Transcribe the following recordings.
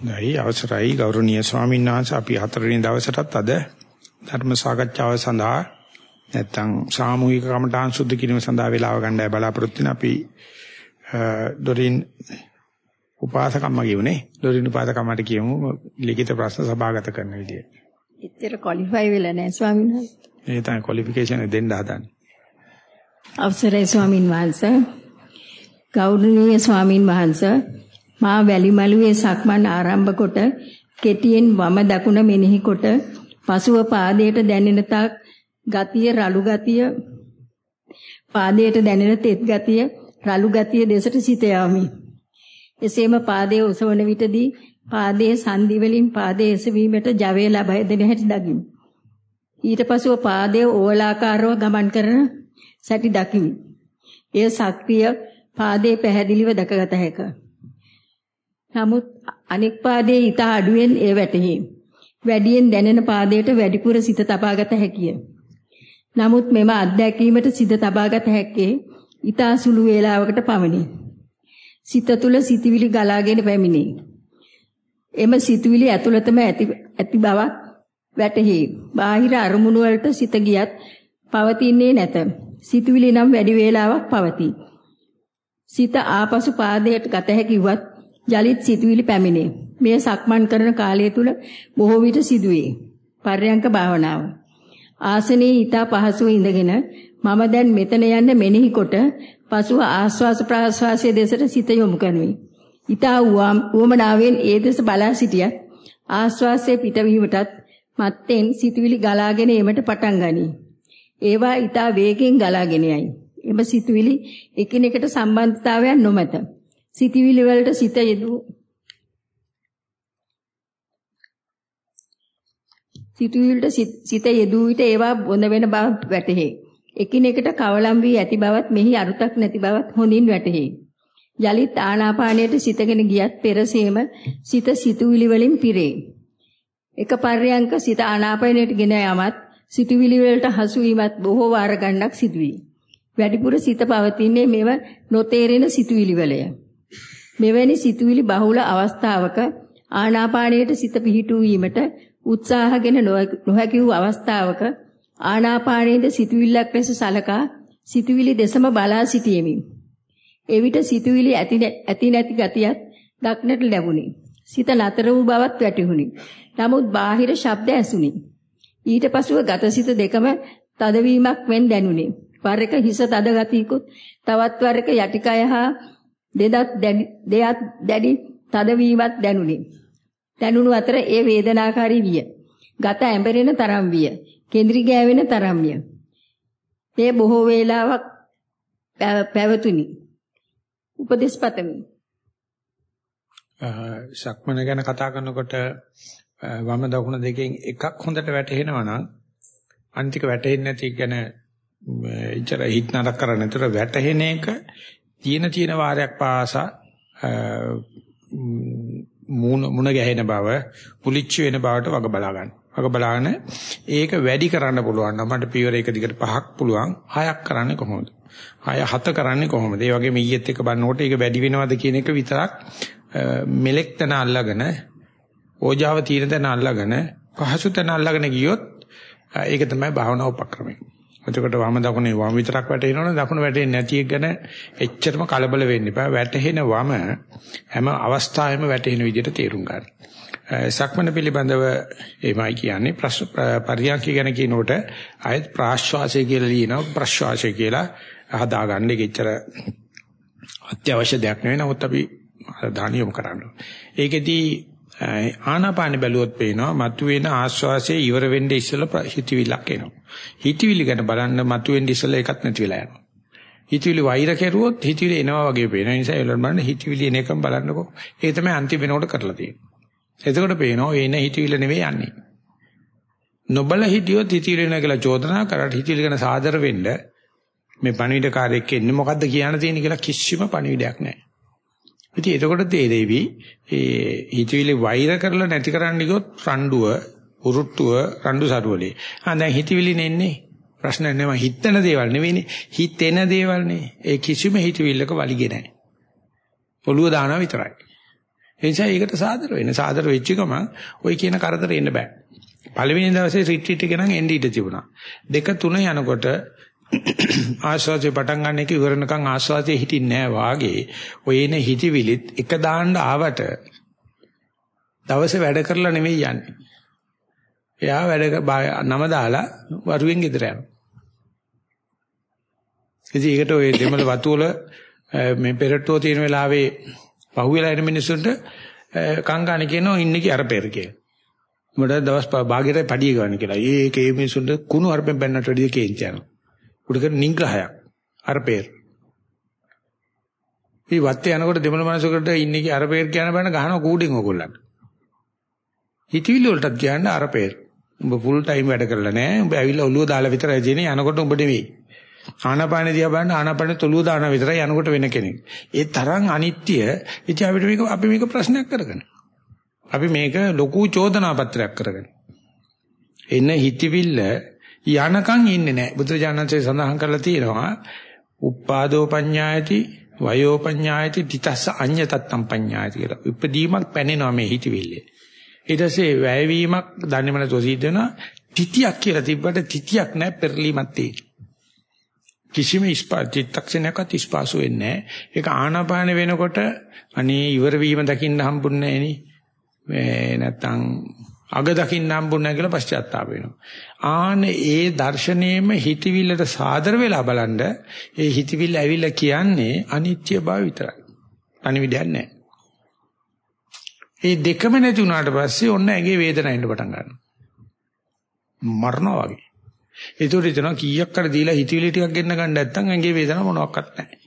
නැයි අවසරයි ගෞරවනීය ස්වාමීන් වහන්සේ අපි හතරවෙනි දවසටත් අද ධර්ම සාකච්ඡාව සඳහා නැත්තම් සාමූහික කමඨාන් සුද්ධ කිරීම සඳහා වේලාව ගන්නයි බලාපොරොත්තු වෙන අපි දොරින් උපාසකම්ම කියුනේ දොරින් උපාසකම්මට කියමු ලිඛිත ප්‍රශ්න සභාගත කරන විදිය. එච්චර ක්වොලිෆයි වෙලා නැහැ ස්වාමීන් වහන්සේ. ඒ තමයි ක්වොලිෆිකේෂන් දෙන්න හදන්නේ. අවසරයි ස්වාමීන් වහන්සේ. ගෞරවනීය ස්වාමීන් වහන්සේ මා වැලිමලුවේ සක්මන් ආරම්භ කොට කෙටියෙන් වම දකුණ මෙනෙහි කොට පසුව පාදයට දැනෙන තාක් ගතිය රළු ගතිය පාදයට දැනෙන තෙත් ගතිය රළු ගතිය දෙසට සිත යමි. එසේම පාදයේ ඔසවන විටදී පාදයේ සංදි වලින් පාදයේ එසවීමට ජවය ලබා දෙන හැටි දකිමි. ඊට පසුව පාදයේ ඕලාකාරව ගමන් කරන සැටි දකිමි. එය සක්‍රිය පාදයේ පැහැදිලිව දැකගත හැකිය. නමුත් අනෙක් පාදයේ ඊට අඩුවෙන් ඒ වැටහි. වැඩියෙන් දැනෙන පාදයට වැඩිපුර සිත තබාගත හැකිය. නමුත් මෙම අත්දැකීමට සිත තබාගත හැක්කේ ඊට සුළු වේලාවකට පමණි. සිත තුළ සිතවිලි ගලාගෙන පැමිණේ. එම සිතවිලි ඇතුළතම ඇති ඇති බවක් වැටහි. බාහිර අරමුණු වලට සිත ගියත් පවතින්නේ නැත. සිතවිලි නම් වැඩි වේලාවක් පවතී. සිත ආපසු පාදයට ගත හැකිවත් යලිත් සිතුවිලි පැමිණේ. මෙය සක්මන් කරන කාලය තුල බොහෝ විට සිදුවේ. පර්යංක භාවනාව. ආසනයේ ඊතා පහසුව ඉඳගෙන මම දැන් මෙතන යන්න මෙනෙහි කොට පසුව ආස්වාස ප්‍රාස්වාසයේ දෙසට සිත යොමු කරමි. ඊතා උවමනාවෙන් ඒ දෙස බලා සිටියත් ආස්වාසයේ පිටවීමටත් මත්තෙන් සිතුවිලි ගලාගෙන එමට පටන් ගනී. ඒවා ඊතා වේගෙන් ගලාගෙන යයි. එම සිතුවිලි එකිනෙකට සම්බන්ධතාවයක් නොමැත. සිතවිලි වලට සිත යෙදූ සිතවිලට සිත යෙදූ විට ඒවා බොඳ වෙන බව වැටහි. එකිනෙකට කවලම් වී ඇති බවත් මෙහි අරුතක් නැති බවත් හොඳින් වැටහි. යලිත් ආනාපානයට සිතගෙන ගියත් පෙරසේම සිත සිතුවිලි වලින් පිරේ. එක පර්යංක සිත ආනාපානයට ගෙන යමත් සිතුවිලි වලට හසු වීමත් බොහෝ වාර ගණනක් සිදුවේ. වැඩිපුර සිත පවතින්නේ මෙව නොතේරෙන සිතුවිලි වලය. මෙවැනි සිතුවිලි බහුල අවස්ථාවක ආනාපානයට සිත පිහිටුවීමට උත්සාහගෙන නොහැකි වූ අවස්ථාවක ආනාපානයේද සිතුවිල්ලක් ලෙස සලකා සිතුවිලි දෙසම බලා සිටීමි. එවිට සිතුවිලි ඇති ඇති නැති ගතියත් දක්නට ලැබුණි. සිත නතර වූ බවත් වැටහුණි. නමුත් බාහිර ශබ්ද ඇසුණි. ඊට පසුව ගතසිත දෙකම තදවීමක් වෙන් දැනුනි. වර එක හිස තද ගතියකුත් තවත් වර එක යටිකය හා දෙදත් දෙයත් දැඩි තදවීමක් දැනුනි. දැනුණු අතර ඒ වේදනාකාරී විය. ගත ඇඹරෙන තරම් විය. කෙඳිරි ගෑවෙන තරම් විය. මේ බොහෝ වේලාවක් පැවතුනි. උපදේශ පතමි. සක්මන ගැන කතා කරනකොට වම දකුණ දෙකෙන් එකක් හොඳට වැටහෙනවා නම් අන්තික වැටෙන්නේ නැති ගැන ඉතර හිත නරක කරන්නේ නැතර වැටහෙන එක තියෙන තියෙන වාරයක් පාසා මුණ මුණ ගැහෙන බව පුලිච්ච වෙන බවට වග බලා ගන්න. වග බලාගෙන ඒක වැඩි කරන්න පුළුවන් නම් මට පියවර එක දිගට පහක් පුළුවන් හයක් කරන්නේ කොහොමද? හය හත කරන්නේ කොහොමද? ඒ වගේම ඊයේත් එක බලනකොට ඒක වැඩි වෙනවද කියන එක විතරක් මෙලෙක් තන අල්ලගෙන ඕජාව තීන තන අල්ලගෙන පහසු තන අල්ලගෙන ගියොත් ඒක තමයි භාවනා උපක්‍රමය. එතකොට වම දකුණේ වම විතරක් වැටෙනවනේ දකුණ වැටෙන්නේ නැති එක ගැන එච්චරම කලබල වෙන්න එපා. වැටෙන වම හැම අවස්ථාවෙම වැටෙන විදිහට තේරුම් ගන්න. සක්මන පිළිබඳව එමයි කියන්නේ ප්‍රශ්න පරියන්ක ගැන කියනකොට ආයත් ප්‍රාශ්වාසය කියලා ලියනවා ප්‍රශ්වාසය කියලා හදාගන්න එක එච්චර අත්‍යවශ්‍ය දෙයක් නෙවෙයි. නමුත් අපි දානියම කරන්න. ඒකෙදී ආනාපාන බැලුවොත් පේනවා මතුවෙන ආශ්වාසයේ ඉවර වෙන්නේ ඉස්සෙල්ලා හිතවිල්ලක් එනවා. හිතවිලි ගැන බලන්න මතුවෙන්නේ ඉස්සෙල්ලා එකක් නැති වෙලා යනවා. හිතවිලි වෛර කෙරුවොත් හිතවිලි එනවා වගේ පේන නිසා ඒවලට බලන්න හිතවිලි එන එකම බලන්නකෝ. ඒ තමයි අන්තිම වෙනකොට කරලා තියෙන්නේ. එතකොට පේනවා එන හිතවිල්ල නෙවෙයි යන්නේ. නොබල හිටියොත් හිතවිලි එනවා කියලා චෝදනා කරලා හිතවිලි ගැන සාදර වෙන්න මේ පණිවිඩ කාර්යයක් එන්නේ මොකද්ද කියන්න තියෙන කියලා කිසිම පණිවිඩයක් නැහැ. ඉතින් එතකොට තේරෙවි ඒ හිතවිලි වෛර කරලා නැති කරන්න ගියොත් රණ්ඩුව උරුට්ටුව රණ්ඩු සරුවලේ. ආ දැන් හිතවිලි නෙන්නේ. ප්‍රශ්න නෙමෙයි හිතන දේවල් නෙවෙයිනේ. හිතෙන දේවල්නේ. ඒ කිසිම හිතවිල්ලක වලිගේ නැහැ. ඔළුව දානවා විතරයි. ඒ නිසා ඒකට සාදර වෙන්න. සාදර වෙච්ච ගමන් ওই කියන කරදර එන්න බෑ. පළවෙනි දවසේ රිට්‍රීට් එක නම් එන්න ඉඩ තිබුණා. දෙක තුන යනකොට ආස්වාදේ පටන් ගන්න එක ඉවරනකන් ආස්වාදේ හිටින්නේ නැහැ වාගේ ඔය එන හිතවිලිත් එක දාන්න ආවට දවසේ වැඩ කරලා නෙමෙයි යන්නේ. එයා වැඩ නම දාලා වරුවෙන් ගෙදර යනවා. ඉතින් ඒකට ඔය දෙමළ වතු වල මේ පෙරට්ටුව තියෙන වෙලාවේ පහුවෙලා එන මිනිස්සුන්ට කංගාණි කියනවා ඉන්නේ කි අර පෙර කියලා. උඹට දවස් භාගයට පඩිය ගන්න කියලා. ඒක ඒ මිනිස්සුන්ට කුණු අරපෙන් බැන්නට වැඩිය කේන්ති යනවා. උඩ කරන නිග්‍රහයක්. අර පෙර. මේ වත්තේ යනකොට දෙමළ මිනිස්සුන්ට ඉන්නේ කි අර පෙර කියන බෑන ගහනවා කූඩෙන් ඕගොල්ලන්ට. හිතවිලි වලටත් කියන්නේ අර පෙර. උඹ ෆුල් ටයිම් වැඩ කරලා නැහැ. උඹ ඇවිල්ලා ඔළුව දාලා විතරයි තියෙන්නේ. යනකොට උඹ නෙවෙයි. ආනාපාන දිහා බලන්න ආනාපාන තොලුව දාන විතරයි යනකොට වෙන කෙනෙක්. ඒ තරම් අනිත්‍ය ඉතින් අපිට මේක අපි මේක ප්‍රශ්නයක් කරගන්න. අපි මේක ලොකු චෝදනා පත්‍රයක් කරගෙන. එන හිතවිල්ල යනකම් ඉන්නේ නැහැ. බුදුරජාණන්සේ සඳහන් කරලා තියෙනවා උපාදෝ පඤ්ඤායති වයෝ පඤ්ඤායති තිතස්ස අඤ්ඤතත්තම් පඤ්ඤායති කියලා. උපදීමක් පැනෙනවා මේ හිතවිල්ලේ. ඊට පස්සේ වැයවීමක් දන්නේම නැතුව සිද්ධ වෙනවා. තිතියක් කියලා තිබ්බට තිතියක් නැහැ පෙරලීමක් තියෙනවා. කිසිම චිත්තක්ෂණයක්වත් ස්පාසු වෙන්නේ නැහැ. ඒක ආනාපාන වෙනකොට අනේ ඉවර වීම දකින්න හම්බුන්නේ නැහැ මේ නැත්තම් අග දකින්න හම්බුන්නේ නැහැ කියලා පශ්චාත්තාප වෙනවා. ආන ඒ දර්ශනයේම හිතවිල්ලට සාදර වෙලා බලනද ඒ හිතවිල්ල ඇවිල්ලා කියන්නේ අනිත්‍ය බව විතරයි. අනිවිදයක් නැහැ. ඒ දෙකම නැති වුණාට පස්සේ ඔන්න ඇගේ වේදනාව එන්න පටන් ගන්නවා. මරනවා වගේ. ඒතකොට හිතනවා කීයක් කර දීලා හිතවිලි ටිකක් ගෙන්න ගන්න නැත්නම් ඇඟේ වේදනාවක් මොනවත් නැහැ.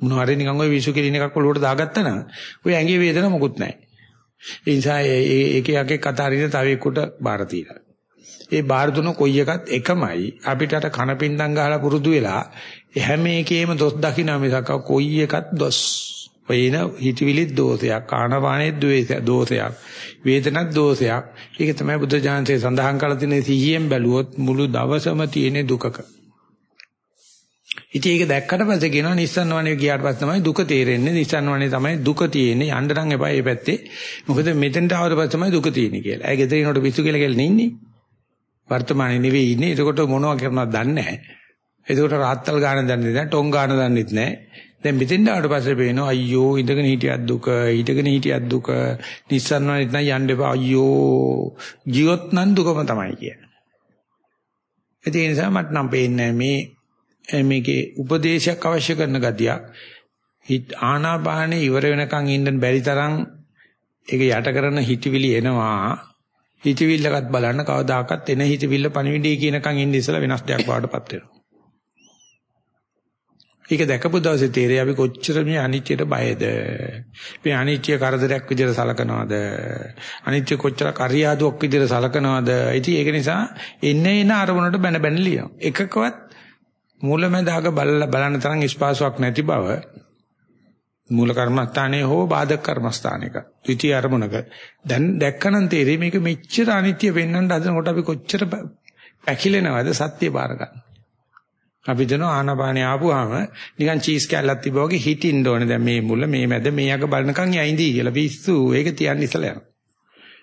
මොනවාරි නිකන් ওই විසු කිරින එකක් ඔලුවට දාගත්තා නම් ඔය ඇඟේ වේදනාවක් මොකුත් නැහැ. ඒ නිසා ඒකේ යකේ කතාරින තව එක්කට බාර තියලා. ඒ බාර දුන කොයි එකත් එකමයි අපිට අර කනපින්දම් ගහලා පුරුදු වෙලා හැම එකේම දොස් දකින්න මිසක් කොයි එකත් දොස්. වේන හිතවිලි දෝෂයක් ආනපානේ දෝෂයක් වේදනක් දෝෂයක් ඒක තමයි බුද්ධ ඥානසේ සඳහන් කරලා තියෙන සිහියෙන් බැලුවොත් මුළු දවසම තියෙන දුකක ඉතින් ඒක දැක්කට පස්සේ කියනවා නිස්සන්න වනේ ගියාට පස්සේ තමයි දුක තේරෙන්නේ නිස්සන්න වනේ තමයි දුක තියෙන්නේ යන්න නම් එපා මේ පැත්තේ මොකද මෙතෙන්ට ආවට පස්සේ තමයි දුක තියෙන්නේ කියලා. ඒ ගෙදර ඉනකොට පිස්සු කියලා කියලා ඉන්නේ. වර්තමානයේ නෙවෙයි ඉන්නේ. ඒකට මොනවා කරනවද දන්නේ නැහැ. ඒකට රාත්තල් ගාන දන්නේ නැහැ. ටොං ගාන දන්නෙත් නැහැ. දැන් මෙතෙන් ආවට පස්සේ පේනවා අයියෝ ඉඳගෙන හිටියත් දුක හිටගෙන හිටියත් දුක නිස්සන්න වනිත් නම් යන්න එපා අයියෝ ජීවත් නම් දුකම තමයි කියන්නේ. ඒ නිසා මට නම් පේන්නේ මේ මේකේ උපදේශයක් අවශ්‍ය කරන ගතියක් හිත ආනාපානේ ඉවර වෙනකන් ඉන්න බැරි තරම් ඒක යට කරන හිතවිලි එනවා හිතවිල්ලකත් බලන්න කවදාකවත් එන හිතවිල්ල පණිවිඩය කියනකන් ඉන්න ඉස්සලා වෙනස් දෙයක් වඩටපත් වෙනවා ඒක දැකපු දවසේ තේරෙයි අපි කොච්චර මේ අනිත්‍යයට බයද. මේ අනිත්‍ය කරදරයක් විදිහට සලකනවද? අනිත්‍ය කොච්චර කරියාදුවක් විදිහට සලකනවද? ඉතින් ඒක නිසා එන්නේ එන අරමුණට බැන බැන ලියනවා. එකකවත් මූලමඳාග බලලා බලන්න තරම් ස්පාසාවක් නැති බව මූල කර්මස්ථානයේ හෝ බාධක කර්මස්ථානයක ද්විතීයි අරමුණක දැන් දැක්කනම් තේරෙයි මේක මෙච්චර අනිත්‍ය වෙන්නට හදනකොට අපි කොච්චර පැකිලෙනවද සත්‍ය බාර ගන්න. අපි දන ආනාපානිය ආපුවාම නිකන් චීස් කැල්ලක් තිබ්බා වගේ හිටින්න ඕනේ. දැන් මේ මුල මේ මැද මේ අග බලනකන් යයින්දී කියලා පිස්සු. ඒක තියන්න ඉස්සලා යනවා.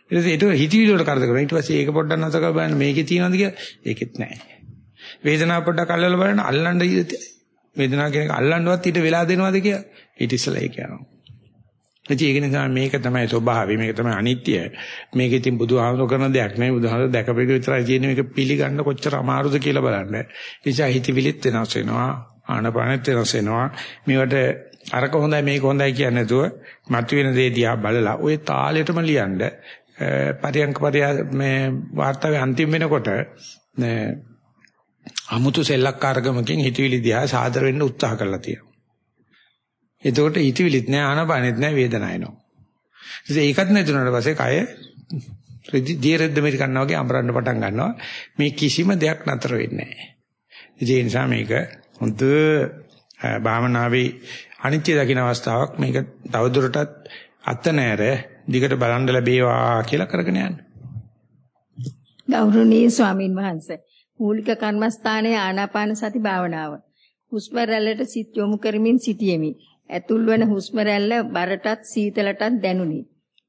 ඊට පස්සේ ඒක හිතවිලි වලට කරදර කරනවා. ඊට පස්සේ ඒක පොඩ්ඩක් නැසක බලන්න මේකේ තියනවද කියලා. ඒකෙත් නැහැ. වේදනාව පොඩ්ඩක් අල්ලලා බලන්න අල්ලන්න වේදනාව කියන එක අල්ලන්නවත් ඊට වෙලා දෙනවද කියලා. ඊට ඉස්සලා ඒක යනවා. ඉතින් ඒක නිසා මේක තමයි ස්වභාවය. මේක තමයි අනිත්‍ය. මේක ඉතින් බුදුහාමුදුර කරන දෙයක් නෙවෙයි. බුදුහාමුදුර දැකපෙක විතරයි කියන්නේ මේක පිළිගන්න කොච්චර අමාරුද කියලා බලන්න. නිසා හිතවිලිත් වෙනස් වෙනවා. ආනපානෙත් වෙනස් වෙනවා. මේවට අරක හොඳයි මේක හොඳයි කියන්නේ නැතුව මතුවෙන දේ දිහා බලලා ওই තාලෙටම ලියන්න පරියන්ක පරිය මේ වාර්තාවේ අන්තිම වෙනකොට අමුතු සෙල්ලක්කාරකමකින් හිතවිලි දිහා සාදර වෙන්න උත්සාහ කරලා තියෙනවා. එතකොට හිතවිලිත් නෑ ආනපානෙත් නෑ වේදනාව එනවා. ඉතින් ඒකත් නැතුනට පස්සේ කය රෙදි දියරෙද්ද මෙරි කන්නා වගේ අඹරන්න පටන් ගන්නවා. මේ කිසිම දෙයක් නතර වෙන්නේ නෑ. ඒ නිසා මේක හොඳ භාවනාවේ අනිත්‍ය දකින්න අවස්ථාවක් මේක තවදුරටත් අත නෑර දිගට බලන්න ලැබේවා කියලා කරගෙන යන්න. ගෞරවනීය ස්වාමින් වහන්සේ මූලික කර්මස්ථානයේ ආනාපාන සති භාවනාව. හුස්ම රැල්ලට සිත් යොමු කරමින් සිටියෙමි. ඇතුල්වන හුස්ම රැල්ල බරටත් සීතලටත් දැනුනි.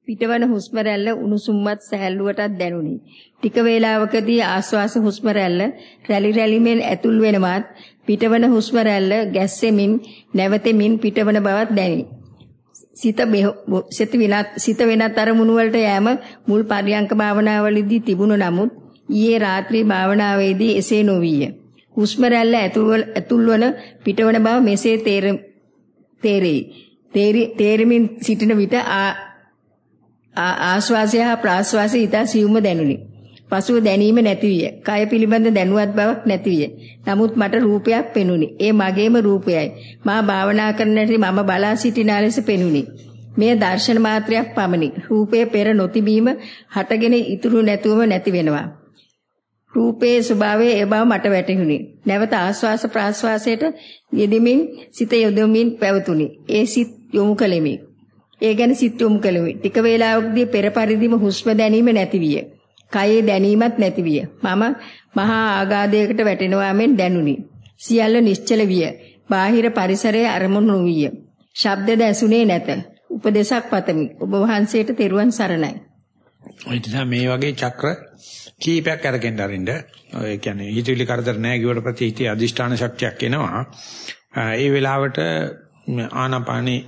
පිටවන හුස්ම රැල්ල උණුසුම්වත් සැහැල්ලුවටත් දැනුනි. ටික වේලාවකදී ආශ්වාස හුස්ම රැල්ල රැලි රැලිමෙන් ඇතුල් වෙනවත් පිටවන හුස්ම රැල්ල ගැස්සෙමින් නැවතෙමින් පිටවන බවක් දැනේ. සිත සිත විනත් සිත වෙනත් අරමුණු වලට යෑම මුල් පරියංක භාවනාවලදී තිබුණ නමුත් ඊයේ රාත්‍රී භාවනාවේදී එසේ නොවිය. හුස්ම රැල්ල ඇතුල් වන පිටවන බව මෙසේ තේරෙයි. තේරෙමින් සිටින විට ආශ්වාසය හා ප්‍රාශ්වාසය ඊට සියුම්ව දැනුනි. පසුව දැනීම නැති විය. කය පිළිබඳ දැනුවත් බවක් නැති විය. නමුත් මට රූපයක් පෙනුනි. ඒ මගේම රූපයයි. මා භාවනා කරන විට මම බලා සිටින ලෙස පෙනුනි. මෙය දර්ශන මාත්‍රයක් පමණි. රූපය පෙර නොතිබීම හටගෙන ඉතුරු නැතුවම නැති වෙනවා. රූපයේ ස්වභාවය ඒ බව මට වැටහුණි. නැවත ආස්වාස ප්‍රාස්වාසයට යෙදෙමින් සිත යොදමින් පැවතුණි. ඒ සිත් යොමු කළෙමි. ඒ ගැන සිත් යොමු කළෙමි. ටික වේලාවකදී පෙර පරිදිම හුස්ම දැනීම නැති විය. කයේ දැනීමත් නැති විය. මම මහා ආගාධයකට වැටෙනවා මෙන් දැනුනි. සියල්ල නිශ්චල විය. බාහිර පරිසරයේ අරමුණු නොවිය. ශබ්දද ඇසුනේ නැත. උපදේශක් පතමි. ඔබ වහන්සේට තෙරුවන් සරණයි. ඔය මේ වගේ චක්‍ර කීපයක් අරගෙන අරින්න. ඒ කියන්නේ හිතවිලි කරදර නැහැ කිව්වට පස්සේ හිතේ අදිෂ්ඨාන ශක්තියක් එනවා. ඒ වෙලාවට ආනාපානේ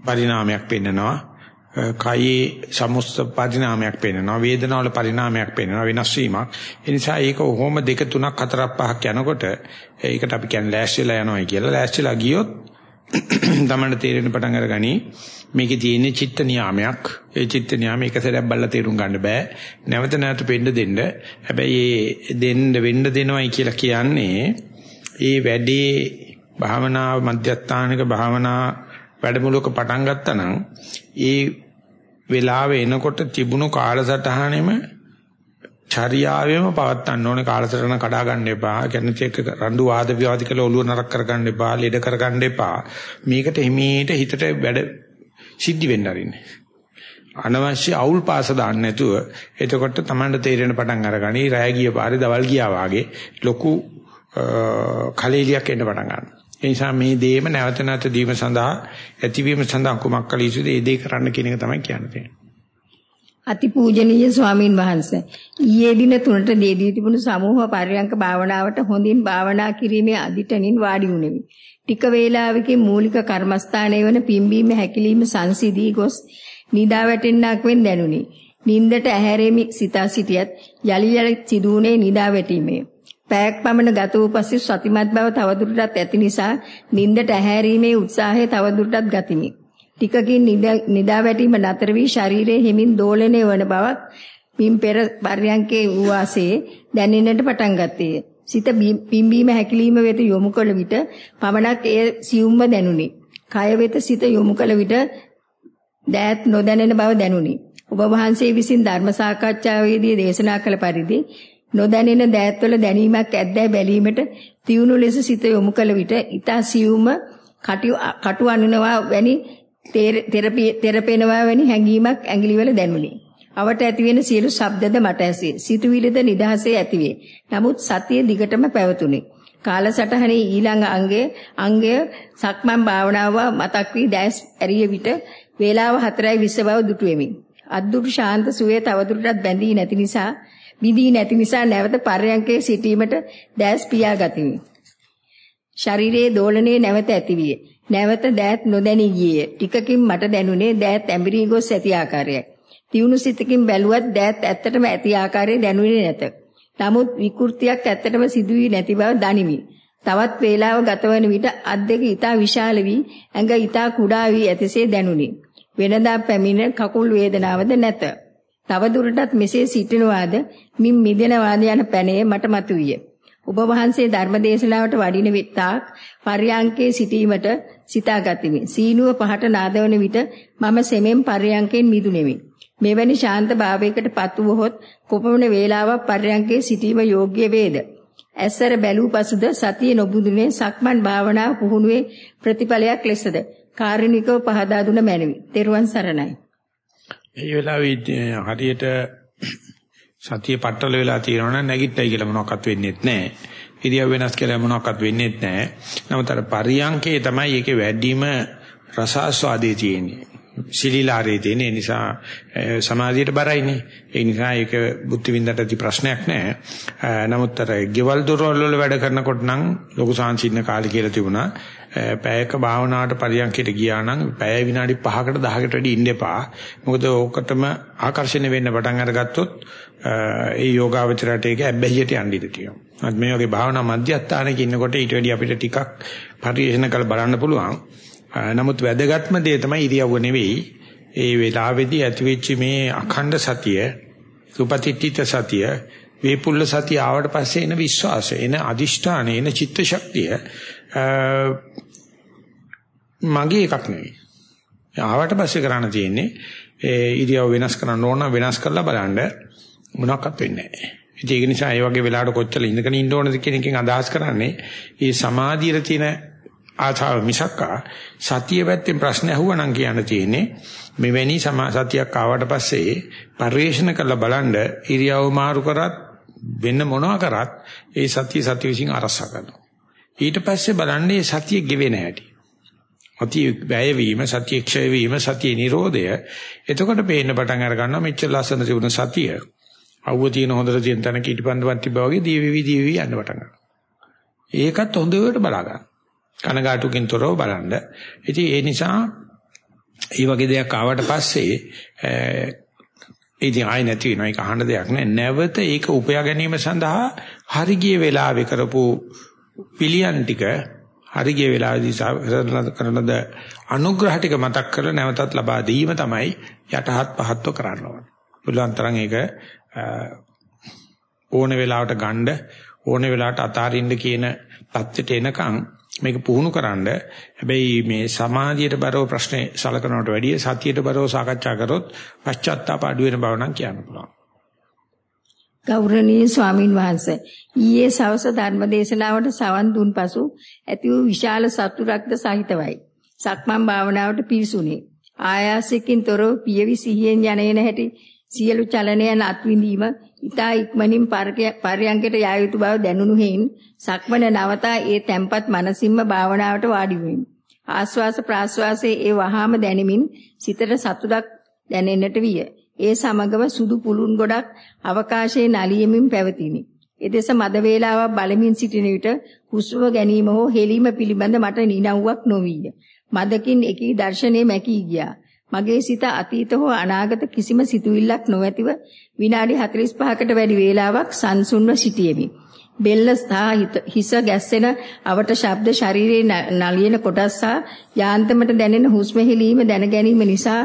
පරිණාමයක් පෙන්නනවා. කයේ සමුස්ත පරිණාමයක් පෙන්නනවා. වේදනාවල පරිණාමයක් පෙන්නනවා. වෙනස් වීමක්. ඒ නිසා ඒක කොහොම දෙක තුනක් හතරක් පහක් යනකොට ඒකට අපි කියන්නේ ලෑස්තිලා යනවායි කියලා. ලෑස්තිලා ගියොත් තමන්ට තේරෙන පටන් අරගනි. මේකේ තියෙන චිත්ත නියාමයක්. ඒ චිත්ත නියාම එක සැරයක් බලලා තේරුම් ගන්න බෑ. නැවත නැවත වෙන්න දෙන්න. හැබැයි ඒ දෙන්න වෙන්න දෙනවයි කියලා කියන්නේ ඒ වැඩේ භාවනා මධ්‍යස්ථානික භාවනා වැඩමුළුවක පටන් ගත්තා නම් ඒ වෙලාව එනකොට තිබුණු කාලසටහනෙම චර්යාවෙම පවත්තන්න ඕනේ කාලසටහන කඩා ගන්න එපා. කැනච එක රණ්ඩු වාද විවාද කළ ඔළුව නරක කරගන්න එපා, ලෙඩ කරගන්න එපා. මේකට හිමීට හිතට වැඩ සිද්ධි වෙන්න අරින්නේ. අනවශ්‍ය අවුල් පාස දාන්න නැතුව එතකොට Tamanට තේරෙන පටන් අරගනි රෑ ගිය පාරේ දවල් ගියා වාගේ ලොකු කලෙලියක් එන්න පටන් ගන්නවා. ඒ නිසා මේ දේම නැවත නැවත දීම සඳහා ඇතිවීම සඳහා කුමක් කළ යුතුද? ඒ දේ කරන්න කියන එක තමයි කියන්නේ. අතිපූජනීය ස්වාමින් වහන්සේ ඊයේ දින 3ට දේදී තිබුණු සමූහ පරියංක භාවනාවට හොඳින් භාවනා කිරීමේ අදිටනින් වාඩි වුනිමි. ටික වේලාවකින් මූලික කර්මස්ථානයේ වන පිම්බීම හැකිලිම සංසිදී ගොස් නිදා වැටෙන්නක් වෙන් දැනුනි. නින්දට ඇහැරෙමි සිතා සිටියත් යලි යලි සිදුුනේ නිදා වැටීමේ. පැයක් පමණ ගත වූ පසු සතිමත් බව තවදුරටත් ඇති නිසා නින්දට ඇහැරීමේ උත්සාහය තවදුරටත් ගතිමි. ටිකකින් නිදා වැටීම නතර වී ශරීරයේ හිමින් දෝලණය වන බවක් මින් පෙර පර්යංකේ වූ වාසේ දැනෙන්නට පටන් ගත්තේය. සිත පිම්බීම හැකිලිම වෙත යොමු කළ විට පමණක් එය සියුම්ව දැනුනි. කය වෙත සිත යොමු කළ විට දෑත් නොදැනෙන බව දැනුනි. ඔබ වහන්සේ විසින් ධර්ම සාකච්ඡාවේදී දේශනා කළ පරිදි නොදැනෙන දෑත්වල දැනීමක් ඇද්දැයි බැලීමට තියුණු ලෙස සිත යොමු කළ විට ඊතා සියුම්ව කටු අනුනවා වැනි තෙරපෙනවා වැනි හැඟීමක් ඇඟිලිවල දැනුනි. අවට ඇතිවෙන සියලු ශබ්දද මට ඇසේ. සිතුවිලිද නිදහසේ ඇතිවේ. නමුත් සතිය දිගටම පැවතුනේ. කාලසටහනේ ඊළඟ අංගය අංගය සක්මන් භාවනාව මතක් වී දැස් ඇරිය විට වේලාව 4:20 බව දුටුවෙමි. අද්දුරු ශාන්ත සුවේ තවදුරටත් බැඳී නැති නිසා විදී නැති නිසා නැවත පර්යංකේ සිටීමට දැස් පියා ගතිමි. ශරීරයේ දෝලනයේ නැවත ඇතිවිය. නැවත දෑත් නොදැනී ගියේ. ටිකකින් මට දැනුනේ දෑත් ඇඹරී ගොස් ඇති ආකාරයයි. තියුණු සිතකින් බැලුවත් දෑත් ඇත්තටම ඇති ආකාරය දැනුනේ නැත. නමුත් විකෘතියක් ඇත්තටම සිදුවී නැති බව දනිමි. තවත් වේලාව ගතවන විට අත් දෙක ඊටා විශාල වී ඇඟ ඊටා කුඩා වී ඇතිසේ දැනුනි. වෙනදා පැමිණ කකුල් වේදනාවද නැත. තව දුරටත් මෙසේ සිටිනවාද මින් මිදෙනවාද යන පැනය මට මතුවිය. ඔබ වහන්සේ ධර්මදේශනාවට වඩින විටක් පර්යංකේ සිටීමට සිතාගතිමි. සීනුව පහට නාදවන විට මම සෙමෙන් පර්යංකෙන් මිදුනේමි. මෙවැනි ශාන්ත භාවයකට පත් වූහොත් කොපමණ වේලාවක් පර්යංකේ සිටීම යෝග්‍ය වේද? ඇස්සර බැලූ පසුද සතිය නොබුදුනේ සක්මන් භාවනාව පුහුණුවේ ප්‍රතිඵලයක් ලෙසද කාරුණිකව පහදා දුන මැනවි. තෙරුවන් සරණයි. මේ වෙලාවේ හරියට සතිය පట్టල වෙලා තියෙනවනම් නැගිට්ටයි කියලා මොනවක්වත් වෙන්නේ නැහැ. ඉරියව් වෙනස් කියලා මොනවක්වත් වෙන්නේ නැහැ. නමුත් අර පරියංකේ තමයි ඒකේ වැඩිම රසාස්වාදයේ තියෙන්නේ. සිලිලාරේ තියෙන නිසා සමාධියට බරයිනේ. ඒ නිසා ඒක බුද්ධ විඳට ඇති ප්‍රශ්නයක් නෑ. නමුත් අර ගෙවල් දොරවල් වල වැඩ කරනකොට නම් ලොකු සාංචින්න කාලේ කියලා තිබුණා. පැයක භාවනාවට පරියන්කයට ගියා නම් පැය විනාඩි 5කට 10කට වැඩි ඉන්න එපා. මොකද ඕකටම ආකර්ෂණය වෙන්න පටන් අරගත්තොත් ඒ යෝගාවචරයට ඒක ඇබ්බැහියට යන්න ඉඩ තියෙනවා. මේ වගේ භාවනා මධ්‍යස්ථානයක ඉන්නකොට ඊට වැඩි අපිට ටිකක් පරිශන කරලා බලන්න පුළුවන්. නමුත් වැදගත්ම දේ තමයි ඉරියව්ව නෙවෙයි. ඒ වෙලාවේදී ඇතිවෙච්ච මේ අඛණ්ඩ සතිය, සුපතිත්‍ිත සතිය, වේපුල්ල සතිය ආවට පස්සේ එන විශ්වාසය, එන අදිෂ්ඨාන, එන චිත්ත ශක්තිය මගේ එකක් නෙවෙයි. ආවට පස්සේ කරන්න තියෙන්නේ ඒ ඉරියව් වෙනස් කරන්න ඕන වෙනස් කරලා බලන්න මොනවත් වෙන්නේ නැහැ. ඒක නිසා ඒ වගේ වෙලාවට කොච්චර ඉඳගෙන ඉන්න ඕනද කියන එකෙන් අදහස් කරන්නේ මේ සමාධියේ තියෙන ආචාර මිසක්කා සතිය පැත්තෙන් ප්‍රශ්න ඇහුවා නම් කියන්න තියෙන්නේ මෙවැනි සතියක් ආවට පස්සේ පරිවේෂණ කරලා බලන්න ඉරියව් මාරු කරත් වෙන මොනවා කරත් ඒ සතිය සතිය විසින් අරස කරනවා ඊට පස්සේ බලන්නේ සතිය ගෙවෙන හැටි සතිය වැය වීම සතිය ක්ෂය වීම සතිය නිරෝධය. එතකොට පේන්න පටන් අර ගන්නවා මෙච්චර ලස්සන තිබුණ සතිය. අවුව තියෙන හොඳට තියෙන තැනක ඊටපන්දවත් තිබ්බා වගේ දීවිවි දීවිවි යන්න පටන් ගන්නවා. ඒකත් හොඳට බලා ගන්න. කනගාටුකින් තොරව බලන්න. ඉතින් ඒ නිසා මේ වගේ දෙයක් ආවට පස්සේ ඉතින් ආයි නැති වෙනවා. ඒක අහන්න දෙයක් නෑ. නැවත ඒක උපයා ගැනීම සඳහා හරි ගිය වෙලාවේ කරපු පිළියම් ටික හරි ගිය වෙලාවේදී කරනද අනුග්‍රහ ටික මතක් කරලා නැවතත් ලබා දීම තමයි යටහත් පහත්ව කරන්න ඕනේ. පුළුවන් තරම් ඒක ඕන වෙලාවට ගන්න ඕන වෙලාවට අතාරින්න කියන தත්ත්වයට එනකන් මේක පුහුණු කරන්න හැබැයි මේ සමාධියට බරව ප්‍රශ්නේ සලකනවට වැඩිය සතියට බරව සාකච්ඡා කරොත් පශ්චාත්තාප අඩු වෙන බව නම් කියන්න පුළුවන්. ගෞරවනීය ස්වාමින් වහන්සේ ඊයේ සවස ධර්ම දේශනාවට සවන් දුන් පසු ඇති වූ විශාල සතුටක්ද සහිතවයි. සක්මන් භාවනාවට පිවිසුනේ. ආයාසයෙන් තොරව පියවි සිහියෙන් යන්නේන හැටි සියලු චලනයන් අත්විඳීම ඊතා ඉක්මනින් පරයන්කට යා යුතු බව දැනුණු හේයින් සක්මන නවතා ඒ තැම්පත් මනසින්ම භාවනාවට වාඩි වෙමි. ආස්වාස ප්‍රාස්වාසයේ ඒ වහාම දැනෙමින් සිතට සතුටක් දැනෙන්නට විය. ඒ සමගම සුදු පුළුන් ගොඩක් අවකාශයේ නලියමින් පැවතිනි. එදෙස මද වේලාවක් බලමින් සිටින විට හුස්ම ගැනීම හෝ හෙලීම පිළිබඳ මට නිනව්වක් නොවිය. මදකින් එකී දර්ශනයේ මැකී ගියා. මගේ සිත අතීත හෝ අනාගත කිසිම සිතුවිල්ලක් නොඇතිව විනාඩි 45කට වැඩි වේලාවක් සංසුන්ව සිටියෙමි. බෙල්ල සහ හිස ගැස්සෙන අවට ශබ්ද ශරීරයේ නලියන කොටස් සහ යාන්තමට දැනෙන හුස්ම හෙලීම දැන ගැනීම නිසා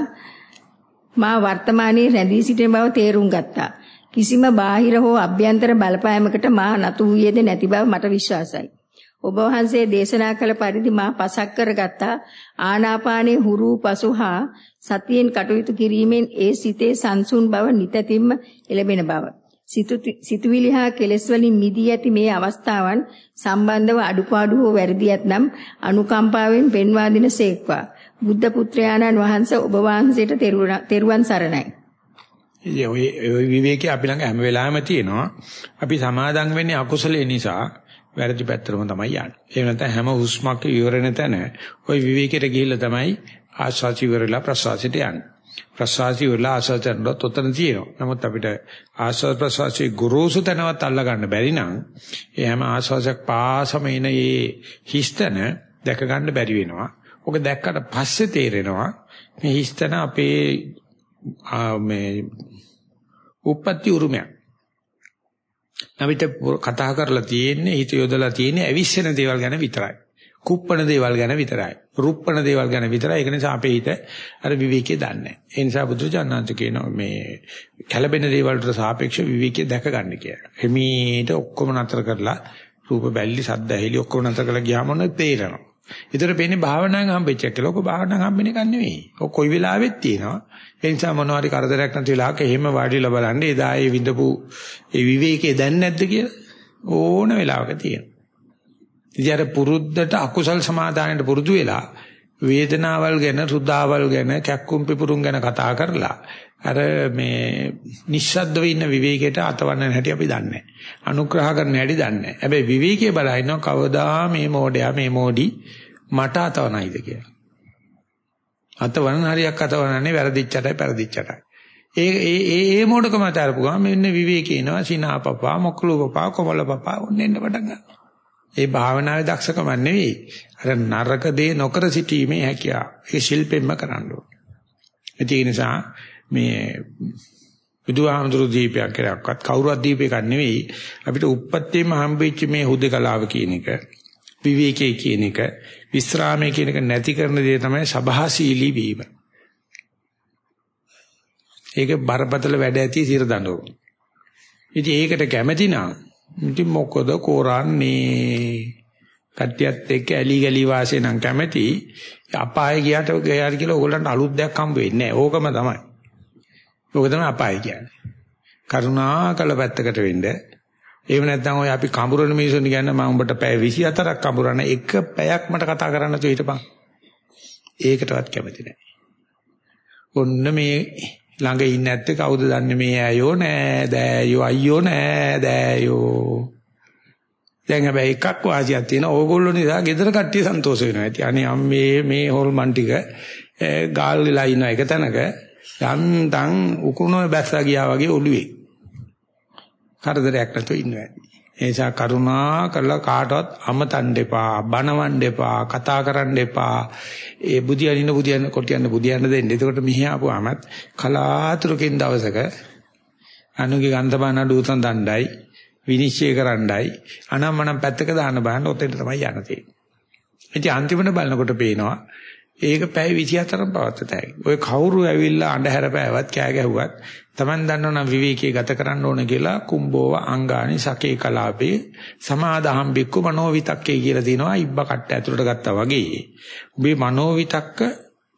මා වර්තමානයේ රැඳී සිටින බව තේරුම් ගත්තා. කිසිම බාහිර හෝ අභ්‍යන්තර බලපෑමකට මා නතු වූයේද නැති බව මට විශ්වාසයි. ඔබ වහන්සේ දේශනා කළ පරිදි මා පසක් කරගත්තා ආනාපානයේ හුරු පසුහා සතියෙන් කටයුතු කිරීමෙන් ඒ සිතේ සංසුන් බව නිතතිම්ම එළබෙන බව. සිතුවිලි හා කෙලෙස් වලින් මිදී ඇති මේ අවස්ථාවන් සම්බන්ධව අඩුපාඩු හෝ වැරදි ඇතනම් අනුකම්පාවෙන් පෙන්වා දෙන සේක්වා. බුද්ධ පුත්‍රයාණන් වහන්සේ ඔබ වහන්සේට තෙරුවන් සරණයි. ඒ ඔය විවේකී අපි ළඟ හැම වෙලාවෙම තියෙනවා. අපි සමාදම් වෙන්නේ අකුසලේ නිසා වැරදි පැත්තටම තමයි යන්නේ. ඒ නැත්නම් හැම හුස්මක් ඉවරෙන තැන ওই විවේකයට ගිහිල්ලා තමයි ආස්වාසි ඉවරලා ප්‍රසවාසයට යන්නේ. ප්‍රසවාසි ඉවරලා ආස්වාසයට උතන තියෙනවා. නමුත් අපිට ආස්වාස ප්‍රසවාසයේ ගුරුසු තැනවත් අල්ලා ගන්න බැරි නම් ඒ හැම ආස්වාසයක් පාසම එන ඒ හිස්තන දැක ගන්න බැරි වෙනවා. ඔක දැක්කට පස්සේ තේරෙනවා මේ හිස්තන අපේ මේ උප්පත්ති උරුමයක්. අපිට කතා කරලා තියෙන්නේ හිත යොදලා තියෙන්නේ ඇවිස්සෙන දේවල් ගැන විතරයි. කුප්පණ දේවල් ගැන විතරයි. රුප්පණ දේවල් ගැන විතරයි. ඒක නිසා අපේ හිත අර විවේකයේ දන්නේ නැහැ. ඒ නිසා බුදුචානන්ත කියනවා මේ කැළඹෙන දේවල් වලට සාපේක්ෂව විවේකයේ දැක ගන්න කියලා. එමීට ඔක්කොම නතර කරලා රූප බැල්ලි සද්ද ඇහිලි ඔක්කොම නතර කරලා ගියාම ඔන්න තේරෙනවා. ඊතර පේන්නේ භාවනාවෙන් හම්බෙච්ච එක. ලෝක භාවනාවෙන් හම්බෙන එක නෙවෙයි. ඔය කොයි වෙලාවෙත් තියෙනවා. ඒ නිසා මොනවාරි කරදරයක් නැති වෙලාවක එහෙම වාඩිලා බලන්න එදා ඒ විඳපු ඒ විවේකයේ දැන් නැද්ද කියලා ඕන වෙලාවක තියෙනවා. ඉතින් අර පුරුද්දට අකුසල් සමාදානයට පුරුදු වෙලා වේදනාවල් ගැන රුදාවල් ගැන කැක්කුම් පිපුරුම් ගැන කතා කරලා අර මේ නිශ්ශබ්දව ඉන්න විවේකයට අතවන්න හැටි අපි දන්නේ අනුග්‍රහ කරන හැටි දන්නේ හැබැයි විවේකයේ බලහිනවා කවදා මේ මෝඩයා මේ මෝඩි මට අතවනයිද කියලා. අතවන හරියක් අතවනන්නේ වැරදිච්චටයි පෙරදිච්චටයි. ඒ ඒ ඒ ඒ මොඩකම තරපු ගමන් මෙන්න විවේකේ එනවා සිනාපපා මොක්ලුපපා කොමලපපා ඔන්න එන්න පටන් ගන්නවා. ඒ භාවනාවේ දක්ෂකම නෙවෙයි. අර නරක දේ නොකර සිටීමේ හැකියාව. ඒ ශිල්පෙන්ම කරන්න ඕනේ. ඒ නිසා මේ බුදුහාමුදුරු දීපයක් කරක්වත් කවුරුත් දීපයක් නෙවෙයි අපිට උප්පත්තියම හම්බෙච්ච මේ හුදකලාව කියන එක විවේකයේ කියන එක විස්රාමයේ කියන එක නැති කරන දේ තමයි සබහාශීලී වීම. ඒක බරපතල වැඩ ඇති සිර දඬුව. ඉතින් ඒකට කැමැති නම් ඉතින් මොකද කරන්නේ? කට්ටියත් එක්ක ඇලි ගලි වාසේ නම් කැමැති අපාය ගියට ගියාට කියලා ඕගොල්ලන්ට අලුත් දෙයක් හම්බ වෙන්නේ නැහැ. ඕකම තමයි. ඕක තමයි අපාය කියන්නේ. කරුණා කළ පැත්තකට වෙන්න. එහෙම නැත්නම් ඔය අපි කඹුරන මිනිස්සුන් කියන්නේ මම උඹට පැය 24ක් කඹුරන එක පැයක් මට කතා කරන්න තු හිටපන්. ඒකටවත් කැමති නැහැ. ඔන්න මේ ළඟ ඉන්නේ නැත්තේ කවුද දන්නේ මේ ඇයෝ නෑ දෑයෝ අයියෝ නෑ දෑයෝ. දැන් හැබැයි එකක් වාසියක් තියෙන ඕගොල්ලෝ නිසා ගෙදර කට්ටිය සන්තෝෂ වෙනවා. ඇති අනේ අම්මේ මේ හොල්මන් ටික ගාල් වෙලා ඉන්න එක තැනක යන්තම් උකුණෝ බැස්සා ගියා වගේ ඔළුවේ. කරදරයක් නැතුව ඉන්නවා. ඒ නිසා කරුණා කරලා කාටවත් අමතන්න එපා, බනවන්න එපා, කතා කරන්න එපා. ඒ බුදියනින බුදියන කොටියන්න බුදියන්න දෙන්න. එතකොට මෙහි ආපුවාමත් කලාතුරකින් දවසක අනුගේ ගන්ධබන අඩුවතන් දණ්ඩයි විනිශ්චය කරන්නයි අනම්මනම් පැත්තක දාන්න බෑන ඔතෙන් තමයි යන්න තියෙන්නේ. ඉතින් අන්තිමට බලනකොට පේනවා ඒක පැය 24ක් පවත්තතයි. ඔය කවුරු ඇවිල්ලා අඳුර පෑවත් කෑ ගැහුවත් Taman දන්නවනම් විවේකී ගත කරන්න ඕන කියලා කුම්බෝව අංගානි සකේ කලාපේ සමාදහම් බික්කු මනෝවිතක්කේ කියලා දිනවා ඉබ්බ කට්ට ඇතුළට ගත්තා වගේ. උඹේ මනෝවිතක්ක